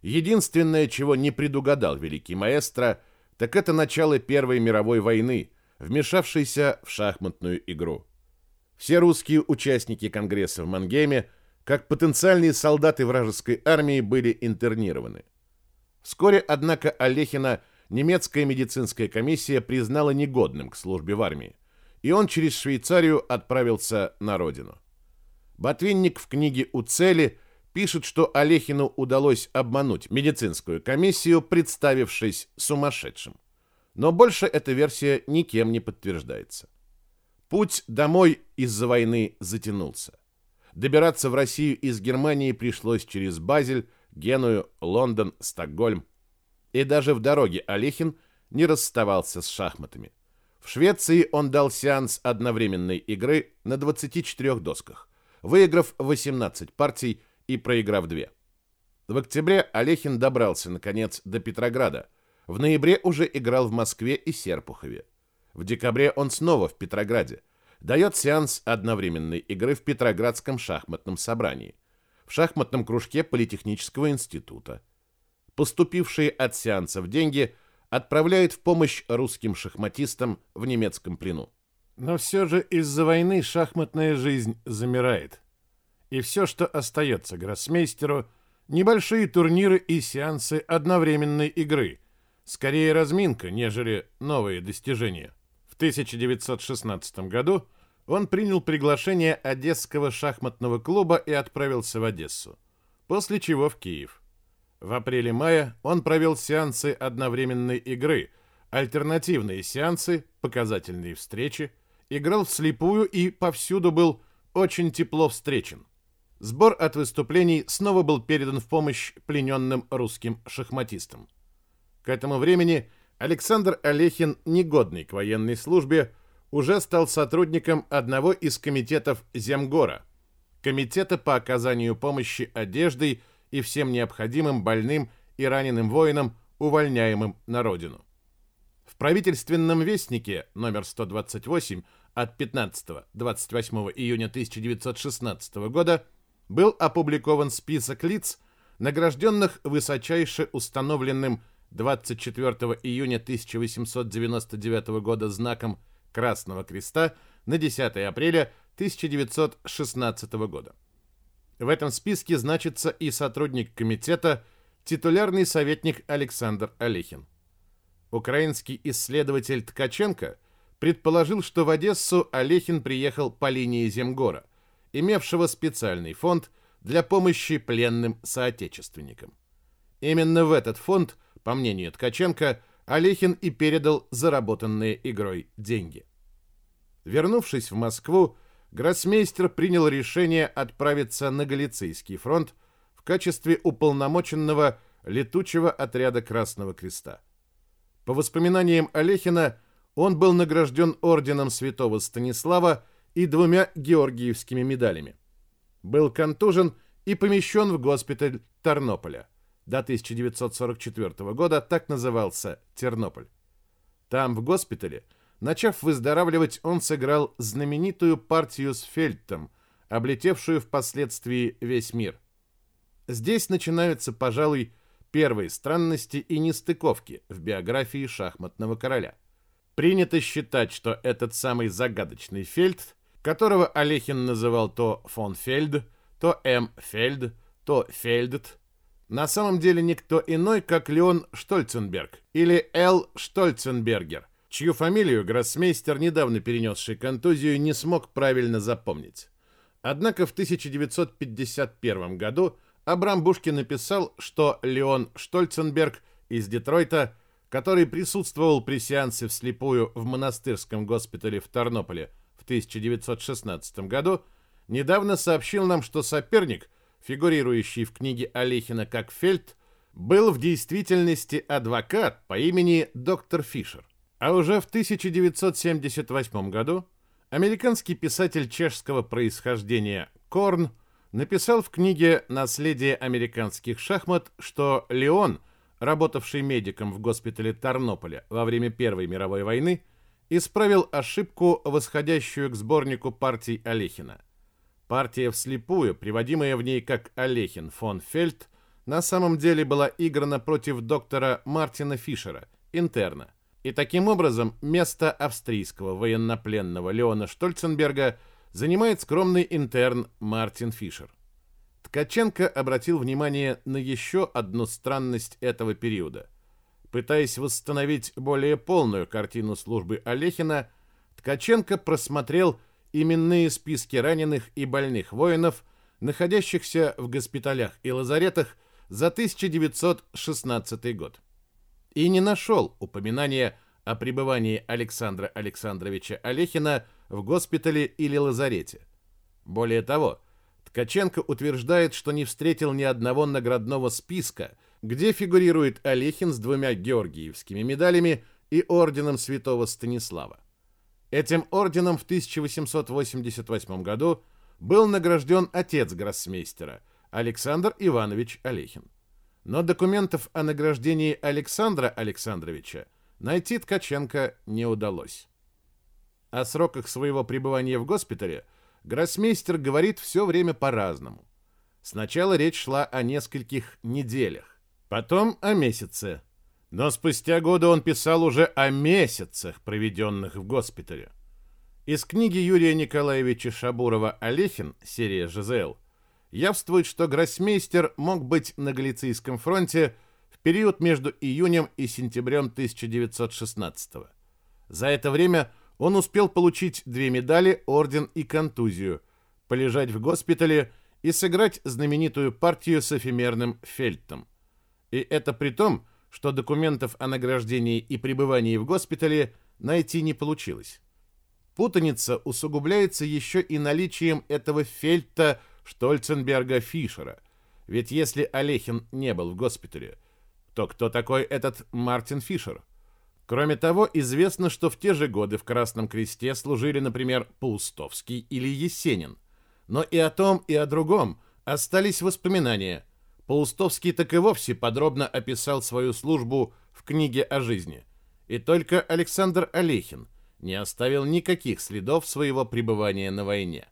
Единственное, чего не предугадал великий маэстро, так это начало Первой мировой войны, вмешавшейся в шахматную игру. Все русские участники Конгресса в Мангейме, как потенциальные солдаты вражеской армии, были интернированы. Вскоре, однако, Олехина – немецкая медицинская комиссия признала негодным к службе в армии, и он через Швейцарию отправился на родину. Ботвинник в книге «У цели» пишет, что Олехину удалось обмануть медицинскую комиссию, представившись сумасшедшим. Но больше эта версия никем не подтверждается. Путь домой из-за войны затянулся. Добираться в Россию из Германии пришлось через Базель, Геную, Лондон, Стокгольм. И даже в дороге Олехин не расставался с шахматами. В Швеции он дал сеанс одновременной игры на 24 досках, выиграв 18 партий и проиграв 2. В октябре Олехин добрался, наконец, до Петрограда. В ноябре уже играл в Москве и Серпухове. В декабре он снова в Петрограде. Дает сеанс одновременной игры в Петроградском шахматном собрании, в шахматном кружке Политехнического института – поступившие от сеансов деньги отправляют в помощь русским шахматистам в немецком плену. Но все же из-за войны шахматная жизнь замирает. И все, что остается гроссмейстеру, небольшие турниры и сеансы одновременной игры, скорее разминка, нежели новые достижения. В 1916 году он принял приглашение Одесского шахматного клуба и отправился в Одессу, после чего в Киев. В апреле-мае он провел сеансы одновременной игры, альтернативные сеансы, показательные встречи, играл вслепую и повсюду был очень тепло встречен. Сбор от выступлений снова был передан в помощь плененным русским шахматистам. К этому времени Александр Олехин, негодный к военной службе, уже стал сотрудником одного из комитетов Земгора, комитета по оказанию помощи одеждой и всем необходимым больным и раненым воинам, увольняемым на родину. В правительственном вестнике номер 128 от 15-28 июня 1916 года был опубликован список лиц, награжденных высочайше установленным 24 июня 1899 года знаком Красного Креста на 10 апреля 1916 года. В этом списке значится и сотрудник комитета, титулярный советник Александр Олехин. Украинский исследователь Ткаченко предположил, что в Одессу Олехин приехал по линии Земгора, имевшего специальный фонд для помощи пленным соотечественникам. Именно в этот фонд, по мнению Ткаченко, Олехин и передал заработанные игрой деньги. Вернувшись в Москву, гроссмейстер принял решение отправиться на Галицийский фронт в качестве уполномоченного летучего отряда Красного Креста. По воспоминаниям Олехина, он был награжден орденом святого Станислава и двумя георгиевскими медалями. Был контужен и помещен в госпиталь Тарнополя. До 1944 года так назывался Тернополь. Там, в госпитале, Начав выздоравливать, он сыграл знаменитую партию с Фельдтом, облетевшую впоследствии весь мир. Здесь начинаются, пожалуй, первые странности и нестыковки в биографии шахматного короля. Принято считать, что этот самый загадочный Фельд, которого Олехин называл то фон Фельд, то М. Фельд, то Фельдт, на самом деле никто иной, как Леон Штольценберг или Л. Штольценбергер – чью фамилию гроссмейстер, недавно перенесший контузию, не смог правильно запомнить. Однако в 1951 году Абрам Бушкин написал, что Леон Штольценберг из Детройта, который присутствовал при сеансе вслепую в монастырском госпитале в Тарнополе в 1916 году, недавно сообщил нам, что соперник, фигурирующий в книге Олехина как Фельд, был в действительности адвокат по имени доктор Фишер. А уже в 1978 году американский писатель чешского происхождения Корн написал в книге «Наследие американских шахмат», что Леон, работавший медиком в госпитале Тарнополя во время Первой мировой войны, исправил ошибку, восходящую к сборнику партий Олехина. Партия вслепую, приводимая в ней как Олехин фон Фельд, на самом деле была играна против доктора Мартина Фишера, интерна. И таким образом место австрийского военнопленного Леона Штольценберга занимает скромный интерн Мартин Фишер. Ткаченко обратил внимание на еще одну странность этого периода. Пытаясь восстановить более полную картину службы Олехина, Ткаченко просмотрел именные списки раненых и больных воинов, находящихся в госпиталях и лазаретах за 1916 год и не нашел упоминания о пребывании Александра Александровича Олехина в госпитале или лазарете. Более того, Ткаченко утверждает, что не встретил ни одного наградного списка, где фигурирует Олехин с двумя георгиевскими медалями и орденом святого Станислава. Этим орденом в 1888 году был награжден отец гроссмейстера Александр Иванович Олехин но документов о награждении Александра Александровича найти Ткаченко не удалось. О сроках своего пребывания в госпитале гроссмейстер говорит все время по-разному. Сначала речь шла о нескольких неделях, потом о месяце, но спустя годы он писал уже о месяцах, проведенных в госпитале. Из книги Юрия Николаевича Шабурова «Олехин» серия «ЖЗЛ» явствует, что гроссмейстер мог быть на Галицийском фронте в период между июнем и сентябрем 1916 -го. За это время он успел получить две медали, орден и контузию, полежать в госпитале и сыграть знаменитую партию с эфемерным Фельтом. И это при том, что документов о награждении и пребывании в госпитале найти не получилось. Путаница усугубляется еще и наличием этого Фельта – Штольценберга Фишера. Ведь если Олехин не был в госпитале, то кто такой этот Мартин Фишер? Кроме того, известно, что в те же годы в Красном Кресте служили, например, Паустовский или Есенин. Но и о том, и о другом остались воспоминания. Паустовский так и вовсе подробно описал свою службу в книге о жизни. И только Александр Олехин не оставил никаких следов своего пребывания на войне.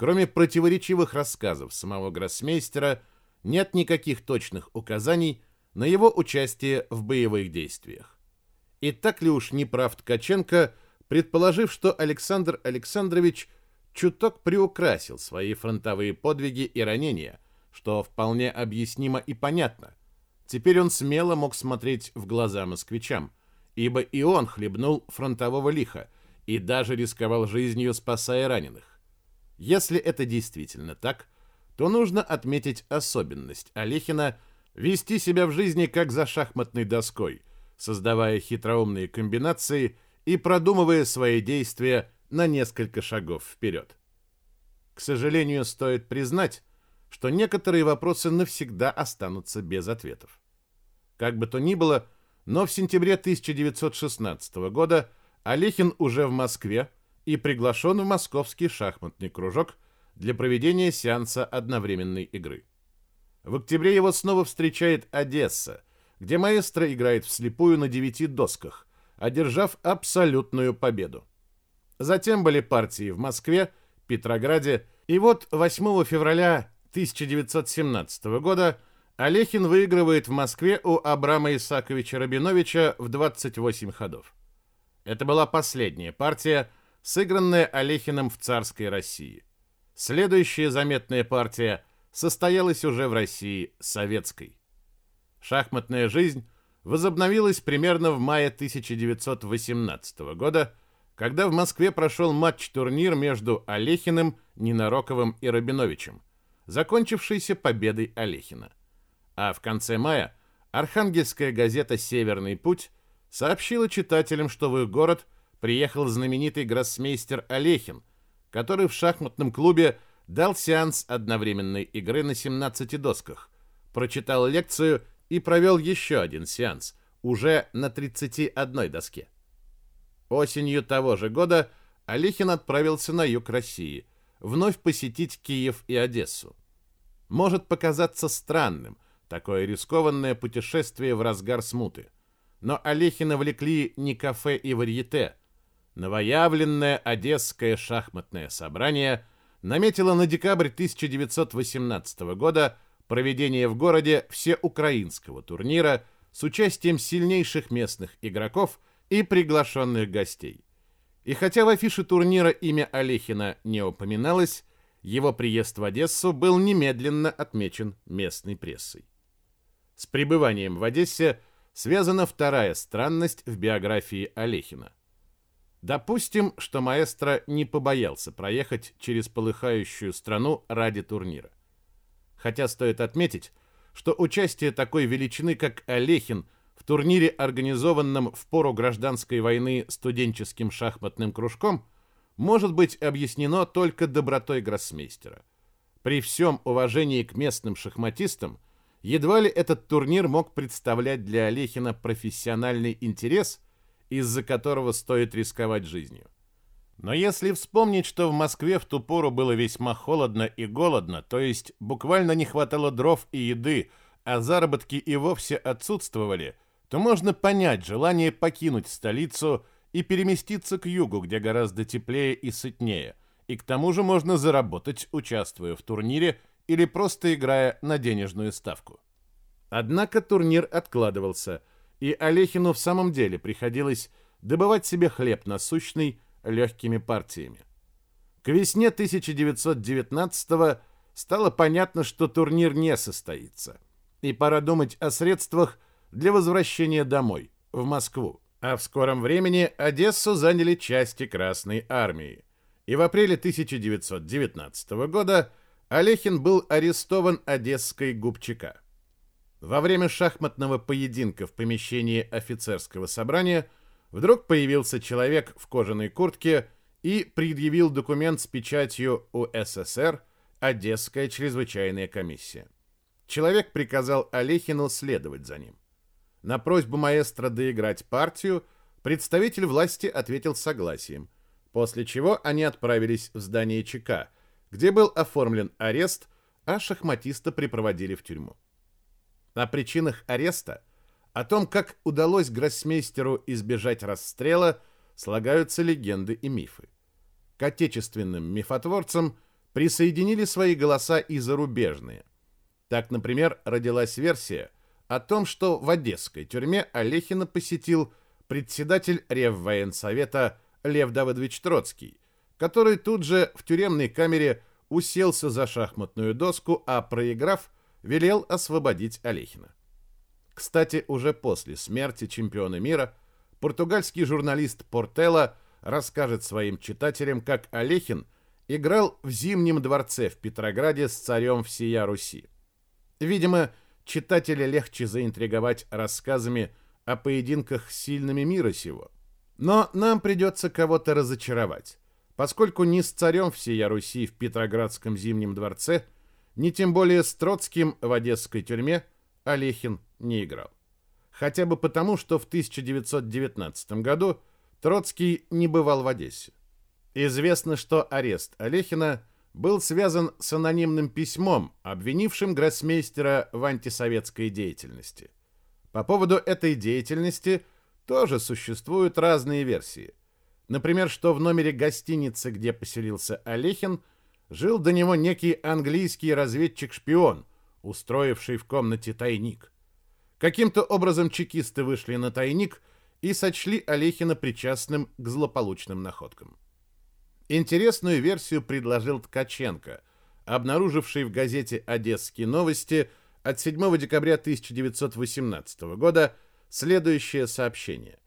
Кроме противоречивых рассказов самого гроссмейстера, нет никаких точных указаний на его участие в боевых действиях. И так ли уж не прав Ткаченко, предположив, что Александр Александрович чуток приукрасил свои фронтовые подвиги и ранения, что вполне объяснимо и понятно. Теперь он смело мог смотреть в глаза москвичам, ибо и он хлебнул фронтового лиха и даже рисковал жизнью, спасая раненых. Если это действительно так, то нужно отметить особенность Олехина вести себя в жизни как за шахматной доской, создавая хитроумные комбинации и продумывая свои действия на несколько шагов вперед. К сожалению, стоит признать, что некоторые вопросы навсегда останутся без ответов. Как бы то ни было, но в сентябре 1916 года Олехин уже в Москве и приглашен в московский шахматный кружок для проведения сеанса одновременной игры. В октябре его снова встречает Одесса, где маэстро играет вслепую на девяти досках, одержав абсолютную победу. Затем были партии в Москве, Петрограде, и вот 8 февраля 1917 года Олехин выигрывает в Москве у Абрама Исаковича Рабиновича в 28 ходов. Это была последняя партия, сыгранная Олехиным в царской России. Следующая заметная партия состоялась уже в России советской. Шахматная жизнь возобновилась примерно в мае 1918 года, когда в Москве прошел матч-турнир между Олехиным, Ненароковым и Рабиновичем, закончившийся победой Олехина. А в конце мая архангельская газета «Северный путь» сообщила читателям, что в их город приехал знаменитый гроссмейстер Олехин, который в шахматном клубе дал сеанс одновременной игры на 17 досках, прочитал лекцию и провел еще один сеанс, уже на 31 доске. Осенью того же года Олехин отправился на юг России, вновь посетить Киев и Одессу. Может показаться странным такое рискованное путешествие в разгар смуты, но Олехина влекли не кафе и варьете. Новоявленное Одесское шахматное собрание наметило на декабрь 1918 года проведение в городе всеукраинского турнира с участием сильнейших местных игроков и приглашенных гостей. И хотя в афише турнира имя Олехина не упоминалось, его приезд в Одессу был немедленно отмечен местной прессой. С пребыванием в Одессе связана вторая странность в биографии Олехина. Допустим, что маэстро не побоялся проехать через полыхающую страну ради турнира. Хотя стоит отметить, что участие такой величины, как Олехин, в турнире, организованном в пору гражданской войны студенческим шахматным кружком, может быть объяснено только добротой гроссмейстера. При всем уважении к местным шахматистам, едва ли этот турнир мог представлять для Олехина профессиональный интерес – из-за которого стоит рисковать жизнью. Но если вспомнить, что в Москве в ту пору было весьма холодно и голодно, то есть буквально не хватало дров и еды, а заработки и вовсе отсутствовали, то можно понять желание покинуть столицу и переместиться к югу, где гораздо теплее и сытнее, и к тому же можно заработать, участвуя в турнире или просто играя на денежную ставку. Однако турнир откладывался – и Олехину в самом деле приходилось добывать себе хлеб насущный легкими партиями. К весне 1919 стало понятно, что турнир не состоится, и пора думать о средствах для возвращения домой, в Москву. А в скором времени Одессу заняли части Красной Армии. И в апреле 1919 года Олехин был арестован Одесской губчака. Во время шахматного поединка в помещении офицерского собрания вдруг появился человек в кожаной куртке и предъявил документ с печатью УССР «Одесская чрезвычайная комиссия». Человек приказал Олехину следовать за ним. На просьбу маэстро доиграть партию представитель власти ответил согласием, после чего они отправились в здание ЧК, где был оформлен арест, а шахматиста припроводили в тюрьму. О причинах ареста, о том, как удалось гроссмейстеру избежать расстрела, слагаются легенды и мифы. К отечественным мифотворцам присоединили свои голоса и зарубежные. Так, например, родилась версия о том, что в одесской тюрьме Олехина посетил председатель Реввоенсовета Лев Давыдович Троцкий, который тут же в тюремной камере уселся за шахматную доску, а проиграв, велел освободить Олехина. Кстати, уже после смерти чемпиона мира португальский журналист Портелло расскажет своим читателям, как Олехин играл в Зимнем дворце в Петрограде с царем всея Руси. Видимо, читателя легче заинтриговать рассказами о поединках с сильными мира сего. Но нам придется кого-то разочаровать, поскольку ни с царем всея Руси в Петроградском Зимнем дворце, ни тем более с Троцким в Одесской тюрьме Олехин не играл. Хотя бы потому, что в 1919 году Троцкий не бывал в Одессе. Известно, что арест Олехина был связан с анонимным письмом, обвинившим гроссмейстера в антисоветской деятельности. По поводу этой деятельности тоже существуют разные версии. Например, что в номере гостиницы, где поселился Олехин, жил до него некий английский разведчик-шпион, устроивший в комнате тайник. Каким-то образом чекисты вышли на тайник и сочли Олехина причастным к злополучным находкам. Интересную версию предложил Ткаченко, обнаруживший в газете «Одесские новости» от 7 декабря 1918 года следующее сообщение.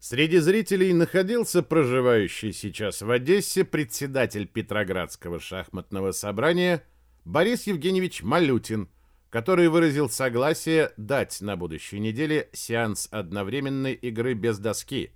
Среди зрителей находился проживающий сейчас в Одессе председатель Петроградского шахматного собрания Борис Евгеньевич Малютин – который выразил согласие дать на будущей неделе сеанс одновременной игры без доски.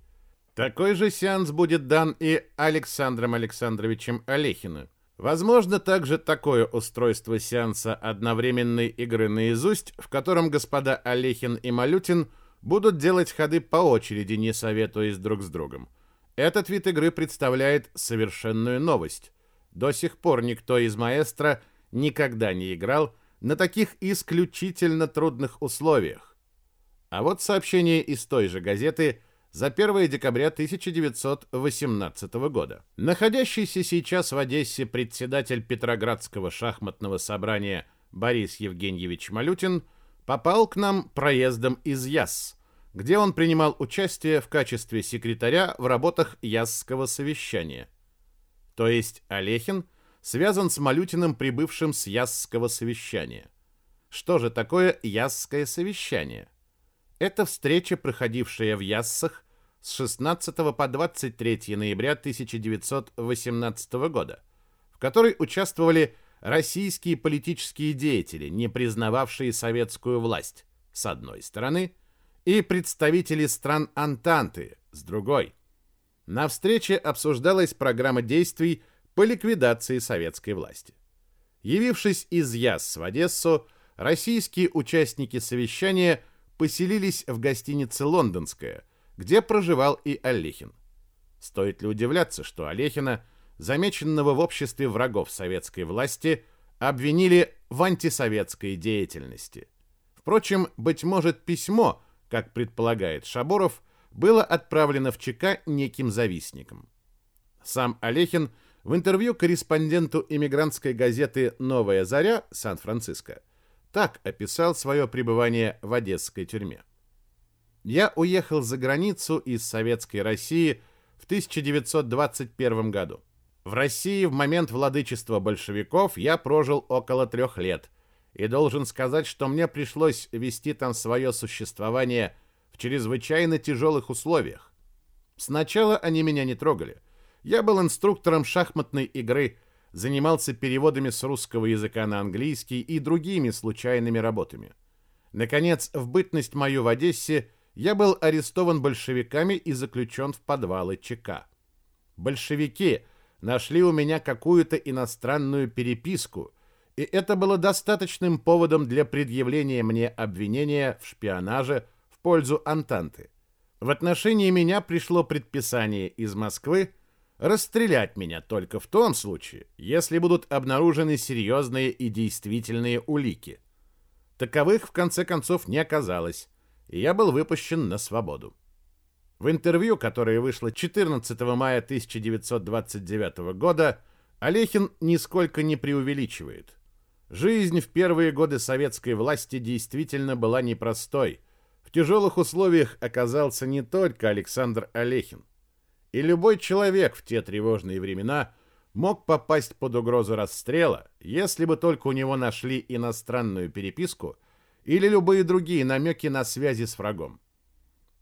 Такой же сеанс будет дан и Александром Александровичем Олехиным. Возможно также такое устройство сеанса одновременной игры наизусть, в котором господа Олехин и Малютин будут делать ходы по очереди, не советуясь друг с другом. Этот вид игры представляет совершенную новость. До сих пор никто из маэстро никогда не играл на таких исключительно трудных условиях. А вот сообщение из той же газеты за 1 декабря 1918 года. Находящийся сейчас в Одессе председатель Петроградского шахматного собрания Борис Евгеньевич Малютин попал к нам проездом из Яс, где он принимал участие в качестве секретаря в работах Ясского совещания. То есть Олехин – связан с Малютиным, прибывшим с Ясского совещания. Что же такое Ясское совещание? Это встреча, проходившая в Яссах с 16 по 23 ноября 1918 года, в которой участвовали российские политические деятели, не признававшие советскую власть, с одной стороны, и представители стран Антанты, с другой. На встрече обсуждалась программа действий по ликвидации советской власти. Явившись из Яс в Одессу, российские участники совещания поселились в гостинице «Лондонская», где проживал и Олехин. Стоит ли удивляться, что Олехина, замеченного в обществе врагов советской власти, обвинили в антисоветской деятельности. Впрочем, быть может, письмо, как предполагает Шаборов, было отправлено в ЧК неким завистником. Сам Олехин – в интервью корреспонденту иммигрантской газеты «Новая заря» Сан-Франциско так описал свое пребывание в одесской тюрьме. «Я уехал за границу из Советской России в 1921 году. В России в момент владычества большевиков я прожил около трех лет, и должен сказать, что мне пришлось вести там свое существование в чрезвычайно тяжелых условиях. Сначала они меня не трогали – я был инструктором шахматной игры, занимался переводами с русского языка на английский и другими случайными работами. Наконец, в бытность мою в Одессе я был арестован большевиками и заключен в подвалы ЧК. Большевики нашли у меня какую-то иностранную переписку, и это было достаточным поводом для предъявления мне обвинения в шпионаже в пользу Антанты. В отношении меня пришло предписание из Москвы расстрелять меня только в том случае, если будут обнаружены серьезные и действительные улики. Таковых, в конце концов, не оказалось, и я был выпущен на свободу. В интервью, которое вышло 14 мая 1929 года, Олехин нисколько не преувеличивает. Жизнь в первые годы советской власти действительно была непростой. В тяжелых условиях оказался не только Александр Олехин. И любой человек в те тревожные времена мог попасть под угрозу расстрела, если бы только у него нашли иностранную переписку или любые другие намеки на связи с врагом.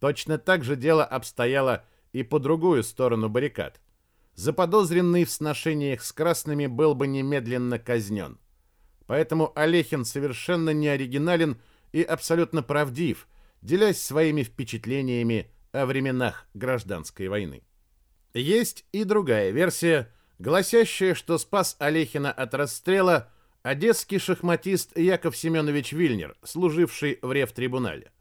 Точно так же дело обстояло и по другую сторону баррикад. Заподозренный в сношениях с красными был бы немедленно казнен. Поэтому Олехин совершенно не оригинален и абсолютно правдив, делясь своими впечатлениями о временах гражданской войны. Есть и другая версия, гласящая, что спас Олехина от расстрела одесский шахматист Яков Семенович Вильнер, служивший в рефтрибунале.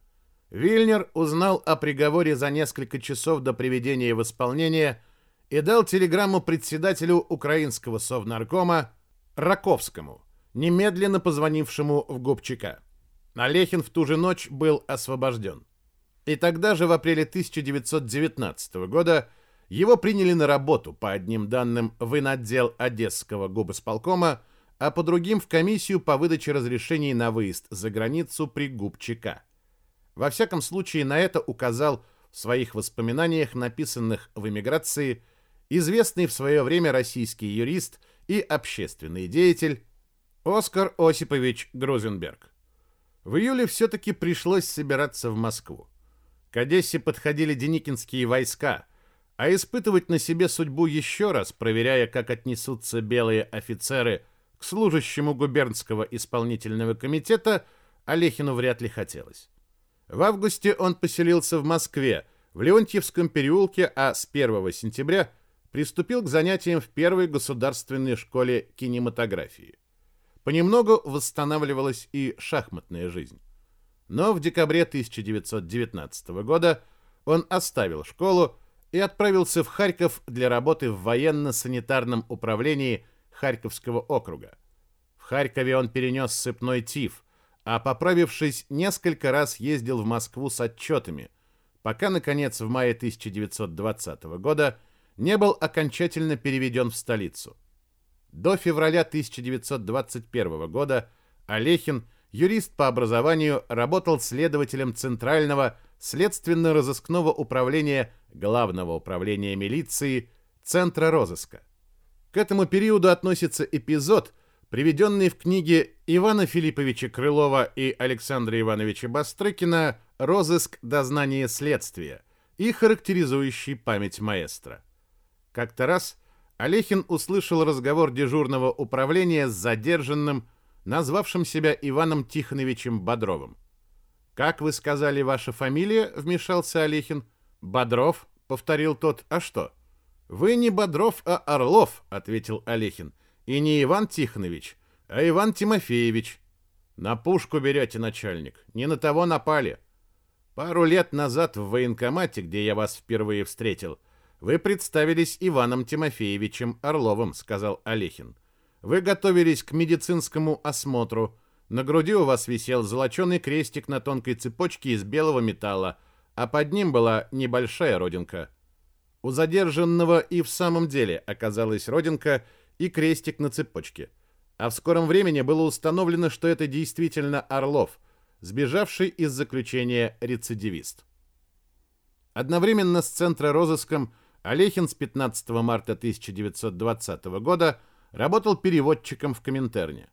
Вильнер узнал о приговоре за несколько часов до приведения в исполнение и дал телеграмму председателю украинского совнаркома Раковскому, немедленно позвонившему в Губчика. Олехин в ту же ночь был освобожден. И тогда же, в апреле 1919 года, его приняли на работу, по одним данным, в инотдел Одесского губосполкома, а по другим в комиссию по выдаче разрешений на выезд за границу при ГУБЧК. Во всяком случае, на это указал в своих воспоминаниях, написанных в эмиграции, известный в свое время российский юрист и общественный деятель Оскар Осипович Грузенберг. В июле все-таки пришлось собираться в Москву. К Одессе подходили деникинские войска – а испытывать на себе судьбу еще раз, проверяя, как отнесутся белые офицеры к служащему губернского исполнительного комитета, Олехину вряд ли хотелось. В августе он поселился в Москве, в Леонтьевском переулке, а с 1 сентября приступил к занятиям в первой государственной школе кинематографии. Понемногу восстанавливалась и шахматная жизнь. Но в декабре 1919 года он оставил школу и отправился в Харьков для работы в военно-санитарном управлении Харьковского округа. В Харькове он перенес сыпной тиф, а поправившись, несколько раз ездил в Москву с отчетами, пока, наконец, в мае 1920 года не был окончательно переведен в столицу. До февраля 1921 года Олехин, юрист по образованию, работал следователем Центрального следственно-розыскного управления Главного управления милиции Центра розыска. К этому периоду относится эпизод, приведенный в книге Ивана Филипповича Крылова и Александра Ивановича Бастрыкина «Розыск дознания следствия» и характеризующий память маэстро. Как-то раз Олехин услышал разговор дежурного управления с задержанным, назвавшим себя Иваном Тихоновичем Бодровым. «Как вы сказали, ваша фамилия?» — вмешался Олехин. «Бодров?» — повторил тот. «А что?» «Вы не Бодров, а Орлов», — ответил Олехин. «И не Иван Тихонович, а Иван Тимофеевич». «На пушку берете, начальник. Не на того напали. Пару лет назад в военкомате, где я вас впервые встретил, вы представились Иваном Тимофеевичем Орловым», — сказал Олехин. «Вы готовились к медицинскому осмотру. На груди у вас висел золоченый крестик на тонкой цепочке из белого металла — а под ним была небольшая родинка. У задержанного и в самом деле оказалась родинка и крестик на цепочке. А в скором времени было установлено, что это действительно Орлов, сбежавший из заключения рецидивист. Одновременно с центра розыском Олехин с 15 марта 1920 года работал переводчиком в Коминтерне.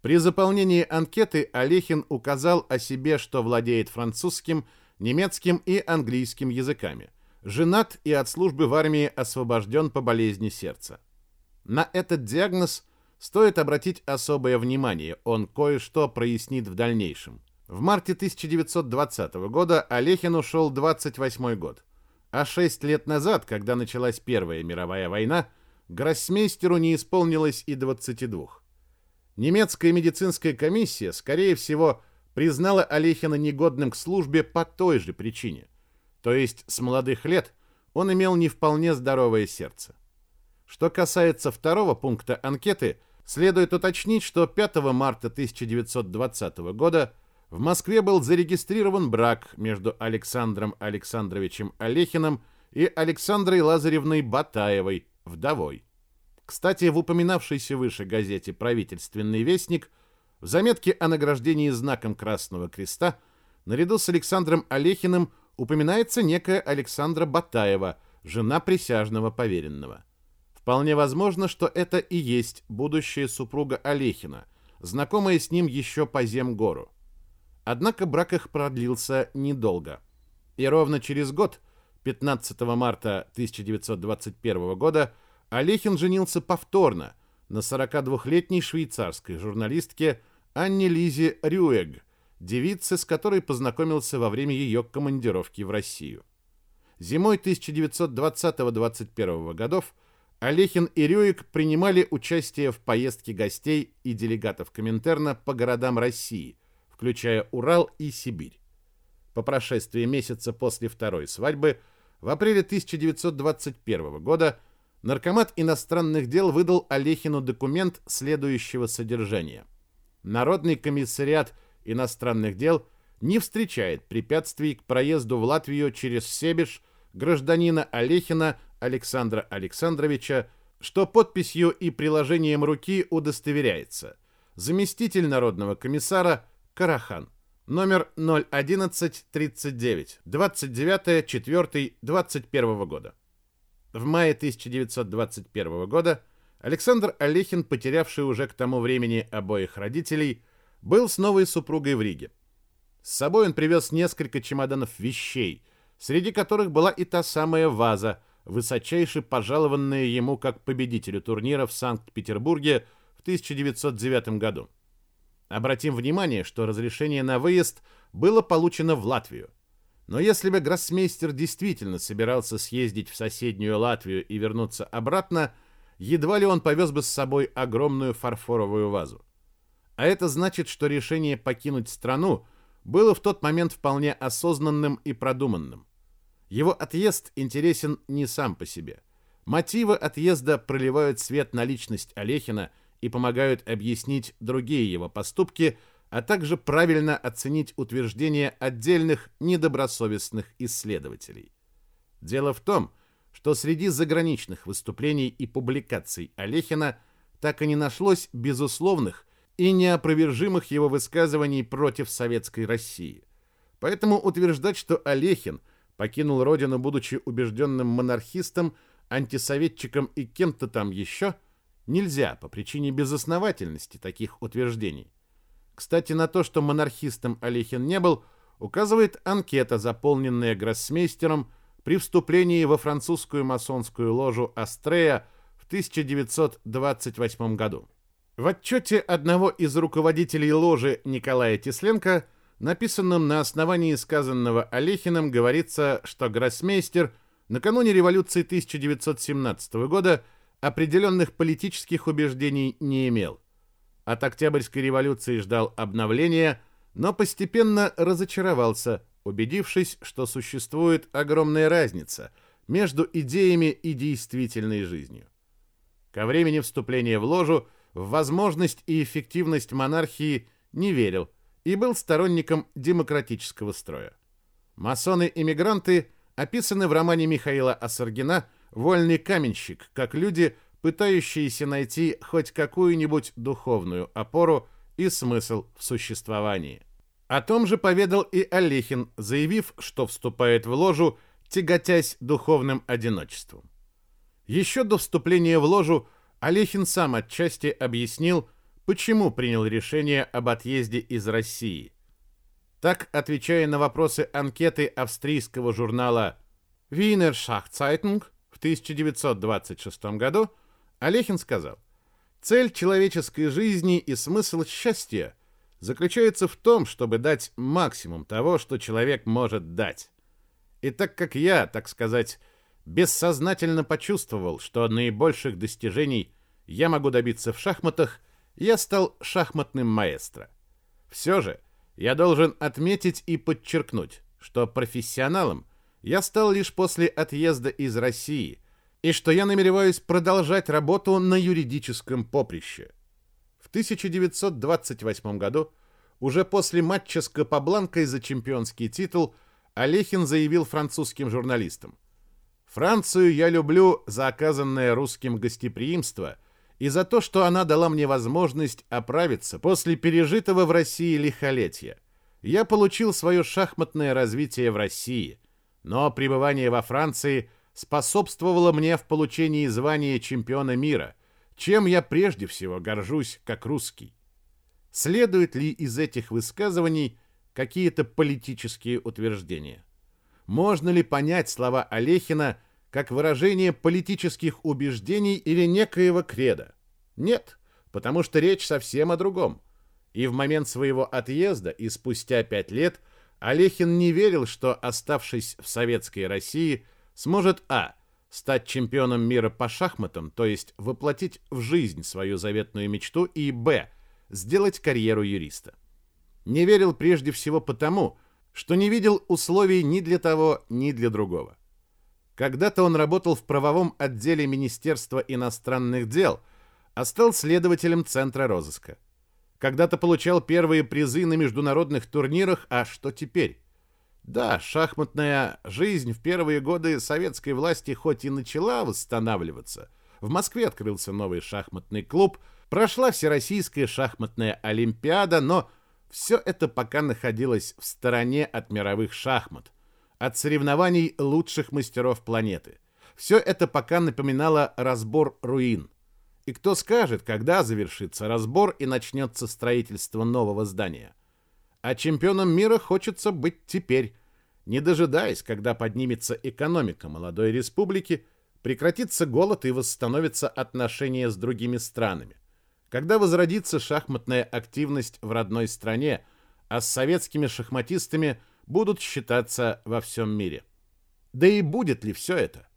При заполнении анкеты Олехин указал о себе, что владеет французским немецким и английским языками. Женат и от службы в армии освобожден по болезни сердца. На этот диагноз стоит обратить особое внимание, он кое-что прояснит в дальнейшем. В марте 1920 года Олехин ушел 28 год. А 6 лет назад, когда началась Первая мировая война, гроссмейстеру не исполнилось и 22. Немецкая медицинская комиссия, скорее всего, признала Олехина негодным к службе по той же причине. То есть с молодых лет он имел не вполне здоровое сердце. Что касается второго пункта анкеты, Следует уточнить, что 5 марта 1920 года в Москве был зарегистрирован брак между Александром Александровичем Олехиным и Александрой Лазаревной Батаевой, вдовой. Кстати, в упоминавшейся выше газете «Правительственный вестник» в заметке о награждении знаком Красного Креста наряду с Александром Олехиным упоминается некая Александра Батаева, жена присяжного поверенного. Вполне возможно, что это и есть будущая супруга Олехина, знакомая с ним еще по Земгору. Однако брак их продлился недолго. И ровно через год, 15 марта 1921 года, Олехин женился повторно на 42-летней швейцарской журналистке Анне Лизе Рюэг, девице, с которой познакомился во время ее командировки в Россию. Зимой 1920-21 годов Олехин и Рюек принимали участие в поездке гостей и делегатов Коминтерна по городам России, включая Урал и Сибирь. По прошествии месяца после второй свадьбы, в апреле 1921 года Наркомат иностранных дел выдал Олехину документ следующего содержания. Народный комиссариат иностранных дел не встречает препятствий к проезду в Латвию через Себеж гражданина Олехина Александра Александровича, что подписью и приложением руки удостоверяется. Заместитель народного комиссара Карахан. Номер 01139, 29.04.21 года. В мае 1921 года Александр Олехин, потерявший уже к тому времени обоих родителей, был с новой супругой в Риге. С собой он привез несколько чемоданов вещей, среди которых была и та самая ваза, высочайше пожалованная ему как победителю турнира в Санкт-Петербурге в 1909 году. Обратим внимание, что разрешение на выезд было получено в Латвию. Но если бы гроссмейстер действительно собирался съездить в соседнюю Латвию и вернуться обратно, едва ли он повез бы с собой огромную фарфоровую вазу. А это значит, что решение покинуть страну было в тот момент вполне осознанным и продуманным. Его отъезд интересен не сам по себе. Мотивы отъезда проливают свет на личность Олехина и помогают объяснить другие его поступки – а также правильно оценить утверждения отдельных недобросовестных исследователей. Дело в том, что среди заграничных выступлений и публикаций Олехина так и не нашлось безусловных и неопровержимых его высказываний против советской России. Поэтому утверждать, что Олехин покинул родину, будучи убежденным монархистом, антисоветчиком и кем-то там еще, нельзя по причине безосновательности таких утверждений. Кстати, на то, что монархистом Олехин не был, указывает анкета, заполненная гроссмейстером при вступлении во французскую масонскую ложу Астрея в 1928 году. В отчете одного из руководителей ложи Николая Тесленко, написанном на основании сказанного Олехиным, говорится, что гроссмейстер накануне революции 1917 года определенных политических убеждений не имел – от Октябрьской революции ждал обновления, но постепенно разочаровался, убедившись, что существует огромная разница между идеями и действительной жизнью. Ко времени вступления в ложу в возможность и эффективность монархии не верил и был сторонником демократического строя. Масоны-иммигранты описаны в романе Михаила Осаргина «Вольный каменщик» как люди – пытающиеся найти хоть какую-нибудь духовную опору и смысл в существовании. О том же поведал и Олехин, заявив, что вступает в ложу, тяготясь духовным одиночеством. Еще до вступления в ложу Олехин сам отчасти объяснил, почему принял решение об отъезде из России. Так, отвечая на вопросы анкеты австрийского журнала Wiener Schachzeitung в 1926 году, Олехин сказал, цель человеческой жизни и смысл счастья заключается в том, чтобы дать максимум того, что человек может дать. И так как я, так сказать, бессознательно почувствовал, что наибольших достижений я могу добиться в шахматах, я стал шахматным маэстро. Все же я должен отметить и подчеркнуть, что профессионалом я стал лишь после отъезда из России – и что я намереваюсь продолжать работу на юридическом поприще. В 1928 году, уже после матча с Капабланкой за чемпионский титул, Олехин заявил французским журналистам «Францию я люблю за оказанное русским гостеприимство и за то, что она дала мне возможность оправиться после пережитого в России лихолетия. Я получил свое шахматное развитие в России, но пребывание во Франции способствовало мне в получении звания чемпиона мира, чем я прежде всего горжусь как русский. Следуют ли из этих высказываний какие-то политические утверждения? Можно ли понять слова Олехина как выражение политических убеждений или некоего креда? Нет, потому что речь совсем о другом. И в момент своего отъезда и спустя пять лет Олехин не верил, что, оставшись в советской России, сможет а. стать чемпионом мира по шахматам, то есть воплотить в жизнь свою заветную мечту, и б. сделать карьеру юриста. Не верил прежде всего потому, что не видел условий ни для того, ни для другого. Когда-то он работал в правовом отделе Министерства иностранных дел, а стал следователем Центра розыска. Когда-то получал первые призы на международных турнирах, а что теперь? Да, шахматная жизнь в первые годы советской власти хоть и начала восстанавливаться. В Москве открылся новый шахматный клуб, прошла Всероссийская шахматная олимпиада, но все это пока находилось в стороне от мировых шахмат, от соревнований лучших мастеров планеты. Все это пока напоминало разбор руин – и кто скажет, когда завершится разбор и начнется строительство нового здания? А чемпионом мира хочется быть теперь, не дожидаясь, когда поднимется экономика молодой республики, прекратится голод и восстановятся отношения с другими странами, когда возродится шахматная активность в родной стране, а с советскими шахматистами будут считаться во всем мире. Да и будет ли все это?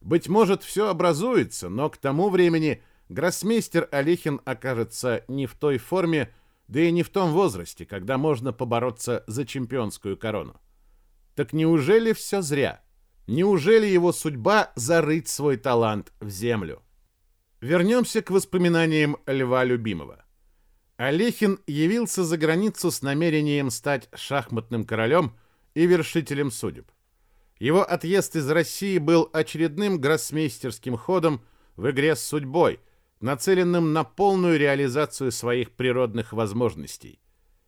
Быть может, все образуется, но к тому времени – гроссмейстер Олехин окажется не в той форме, да и не в том возрасте, когда можно побороться за чемпионскую корону. Так неужели все зря? Неужели его судьба зарыть свой талант в землю? Вернемся к воспоминаниям Льва Любимого. Олехин явился за границу с намерением стать шахматным королем и вершителем судеб. Его отъезд из России был очередным гроссмейстерским ходом в игре с судьбой – нацеленным на полную реализацию своих природных возможностей.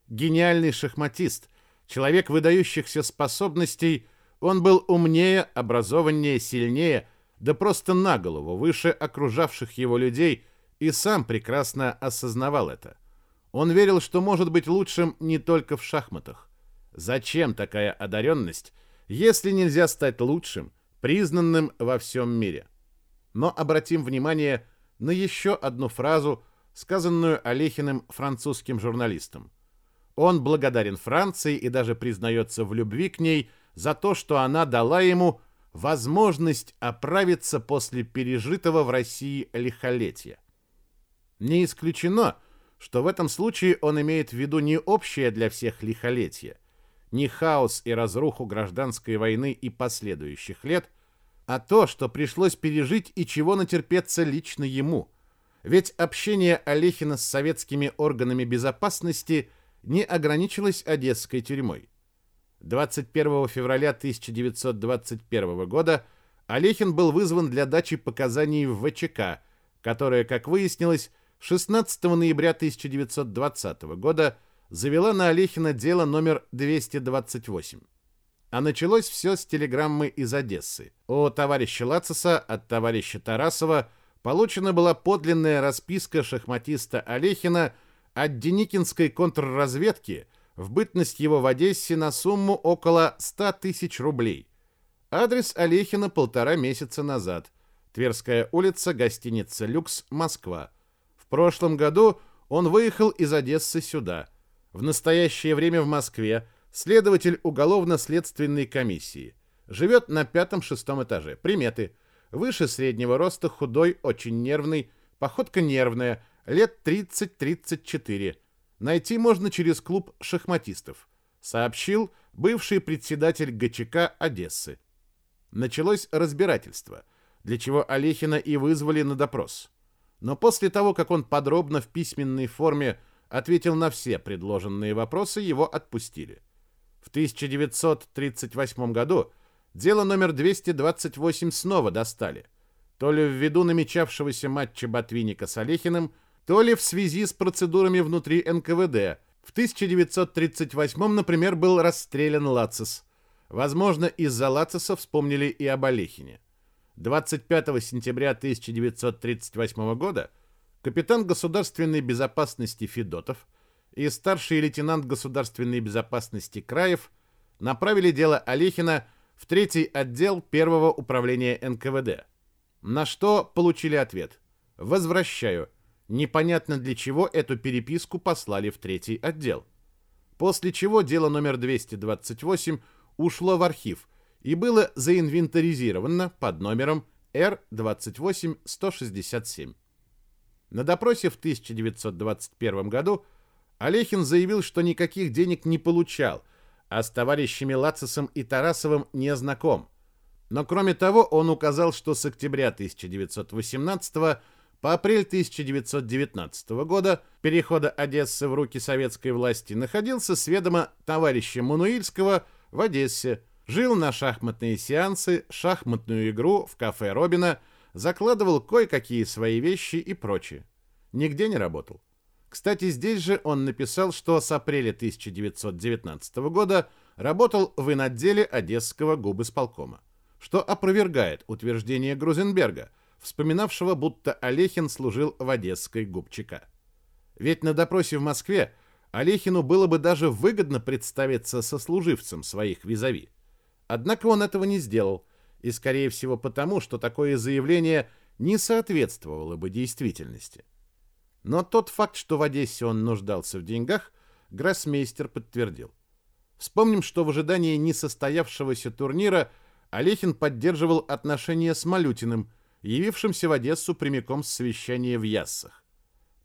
Гениальный шахматист, человек выдающихся способностей, он был умнее, образованнее, сильнее, да просто на голову выше окружавших его людей и сам прекрасно осознавал это. Он верил, что может быть лучшим не только в шахматах. Зачем такая одаренность, если нельзя стать лучшим, признанным во всем мире? Но обратим внимание на еще одну фразу, сказанную Олехиным французским журналистам. Он благодарен Франции и даже признается в любви к ней за то, что она дала ему возможность оправиться после пережитого в России лихолетия. Не исключено, что в этом случае он имеет в виду не общее для всех лихолетие, не хаос и разруху гражданской войны и последующих лет – а то, что пришлось пережить и чего натерпеться лично ему. Ведь общение Олехина с советскими органами безопасности не ограничилось Одесской тюрьмой. 21 февраля 1921 года Олехин был вызван для дачи показаний в ВЧК, которая, как выяснилось, 16 ноября 1920 года завела на Олехина дело номер 228. А началось все с телеграммы из Одессы. У товарища Лациса от товарища Тарасова получена была подлинная расписка шахматиста Олехина от Деникинской контрразведки в бытность его в Одессе на сумму около 100 тысяч рублей. Адрес Олехина полтора месяца назад. Тверская улица, гостиница «Люкс», Москва. Прошлом году он выехал из Одессы сюда. В настоящее время в Москве – Следователь уголовно-следственной комиссии. Живет на пятом-шестом этаже. Приметы. Выше среднего роста, худой, очень нервный, походка нервная, лет 30-34. Найти можно через клуб шахматистов. Сообщил бывший председатель ГЧК Одессы. Началось разбирательство, для чего Олехина и вызвали на допрос. Но после того, как он подробно в письменной форме ответил на все предложенные вопросы, его отпустили. В 1938 году дело номер 228 снова достали, то ли ввиду намечавшегося матча Ботвинника с Олехиным, то ли в связи с процедурами внутри НКВД. В 1938, например, был расстрелян Лацис. Возможно, из-за Лациса вспомнили и об Олехине. 25 сентября 1938 года капитан государственной безопасности Федотов и старший лейтенант государственной безопасности Краев направили дело Олехина в третий отдел первого управления НКВД, на что получили ответ «Возвращаю». Непонятно для чего эту переписку послали в третий отдел. После чего дело номер 228 ушло в архив и было заинвентаризировано под номером R28167. На допросе в 1921 году Олехин заявил, что никаких денег не получал, а с товарищами Лацисом и Тарасовым не знаком. Но кроме того, он указал, что с октября 1918 по апрель 1919 года перехода Одессы в руки советской власти находился с ведома товарища Мануильского в Одессе, жил на шахматные сеансы, шахматную игру в кафе Робина, закладывал кое-какие свои вещи и прочее. Нигде не работал. Кстати, здесь же он написал, что с апреля 1919 года работал в инотделе Одесского губысполкома, что опровергает утверждение Грузенберга, вспоминавшего, будто Олехин служил в Одесской губчика. Ведь на допросе в Москве Олехину было бы даже выгодно представиться сослуживцем своих визави. Однако он этого не сделал, и, скорее всего, потому, что такое заявление не соответствовало бы действительности. Но тот факт, что в Одессе он нуждался в деньгах, гроссмейстер подтвердил. Вспомним, что в ожидании несостоявшегося турнира Олехин поддерживал отношения с Малютиным, явившимся в Одессу прямиком с совещания в Яссах.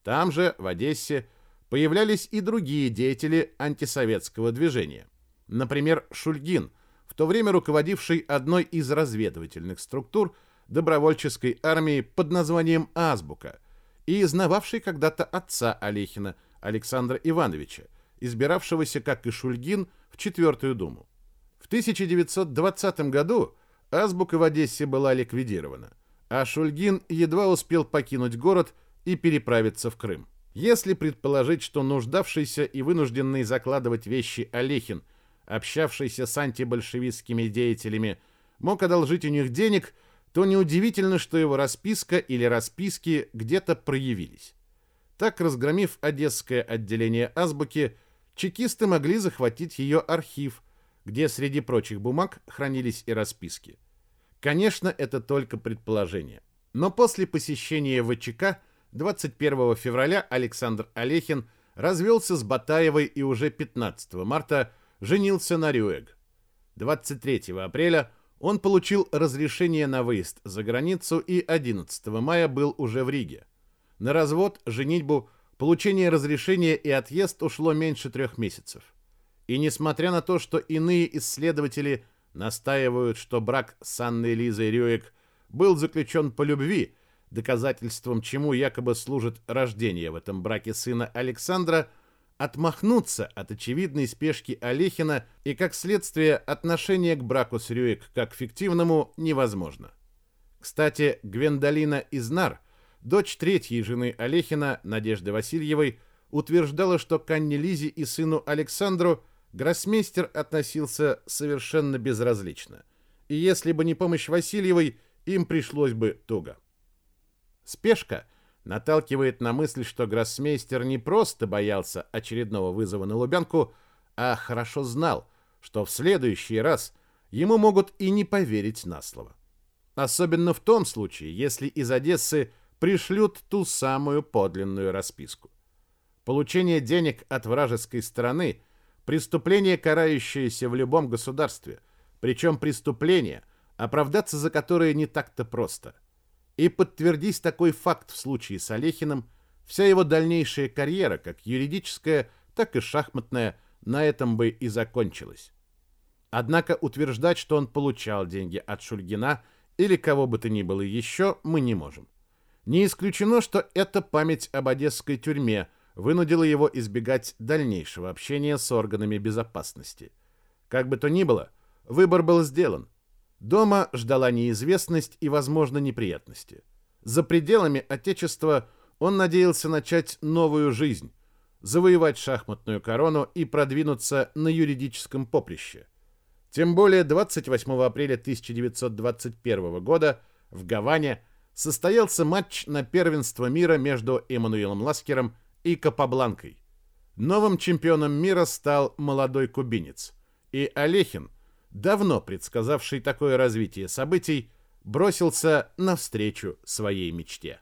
Там же, в Одессе, появлялись и другие деятели антисоветского движения. Например, Шульгин, то время руководивший одной из разведывательных структур добровольческой армии под названием «Азбука», и знававший когда-то отца Олехина, Александра Ивановича, избиравшегося, как и Шульгин, в Четвертую Думу. В 1920 году азбука в Одессе была ликвидирована, а Шульгин едва успел покинуть город и переправиться в Крым. Если предположить, что нуждавшийся и вынужденный закладывать вещи Олехин, общавшийся с антибольшевистскими деятелями, мог одолжить у них денег – то неудивительно, что его расписка или расписки где-то проявились. Так, разгромив Одесское отделение азбуки, чекисты могли захватить ее архив, где среди прочих бумаг хранились и расписки. Конечно, это только предположение. Но после посещения ВЧК 21 февраля Александр Олехин развелся с Батаевой и уже 15 марта женился на Рюэг. 23 апреля он получил разрешение на выезд за границу и 11 мая был уже в Риге. На развод, женитьбу, получение разрешения и отъезд ушло меньше трех месяцев. И несмотря на то, что иные исследователи настаивают, что брак с Анной Лизой Рюек был заключен по любви, доказательством чему якобы служит рождение в этом браке сына Александра – отмахнуться от очевидной спешки Олехина и, как следствие, отношение к браку с Рюек как фиктивному невозможно. Кстати, Гвендолина Изнар, дочь третьей жены Олехина, Надежды Васильевой, утверждала, что к Анне Лизе и сыну Александру гроссмейстер относился совершенно безразлично. И если бы не помощь Васильевой, им пришлось бы туго. Спешка – наталкивает на мысль, что гроссмейстер не просто боялся очередного вызова на Лубянку, а хорошо знал, что в следующий раз ему могут и не поверить на слово. Особенно в том случае, если из Одессы пришлют ту самую подлинную расписку. Получение денег от вражеской стороны – преступление, карающееся в любом государстве, причем преступление, оправдаться за которое не так-то просто – и подтвердись такой факт в случае с Олехиным, вся его дальнейшая карьера, как юридическая, так и шахматная, на этом бы и закончилась. Однако утверждать, что он получал деньги от Шульгина или кого бы то ни было еще, мы не можем. Не исключено, что эта память об одесской тюрьме вынудила его избегать дальнейшего общения с органами безопасности. Как бы то ни было, выбор был сделан. Дома ждала неизвестность и, возможно, неприятности. За пределами Отечества он надеялся начать новую жизнь, завоевать шахматную корону и продвинуться на юридическом поприще. Тем более 28 апреля 1921 года в Гаване состоялся матч на первенство мира между Эммануилом Ласкером и Капабланкой. Новым чемпионом мира стал молодой кубинец. И Олехин, давно предсказавший такое развитие событий, бросился навстречу своей мечте.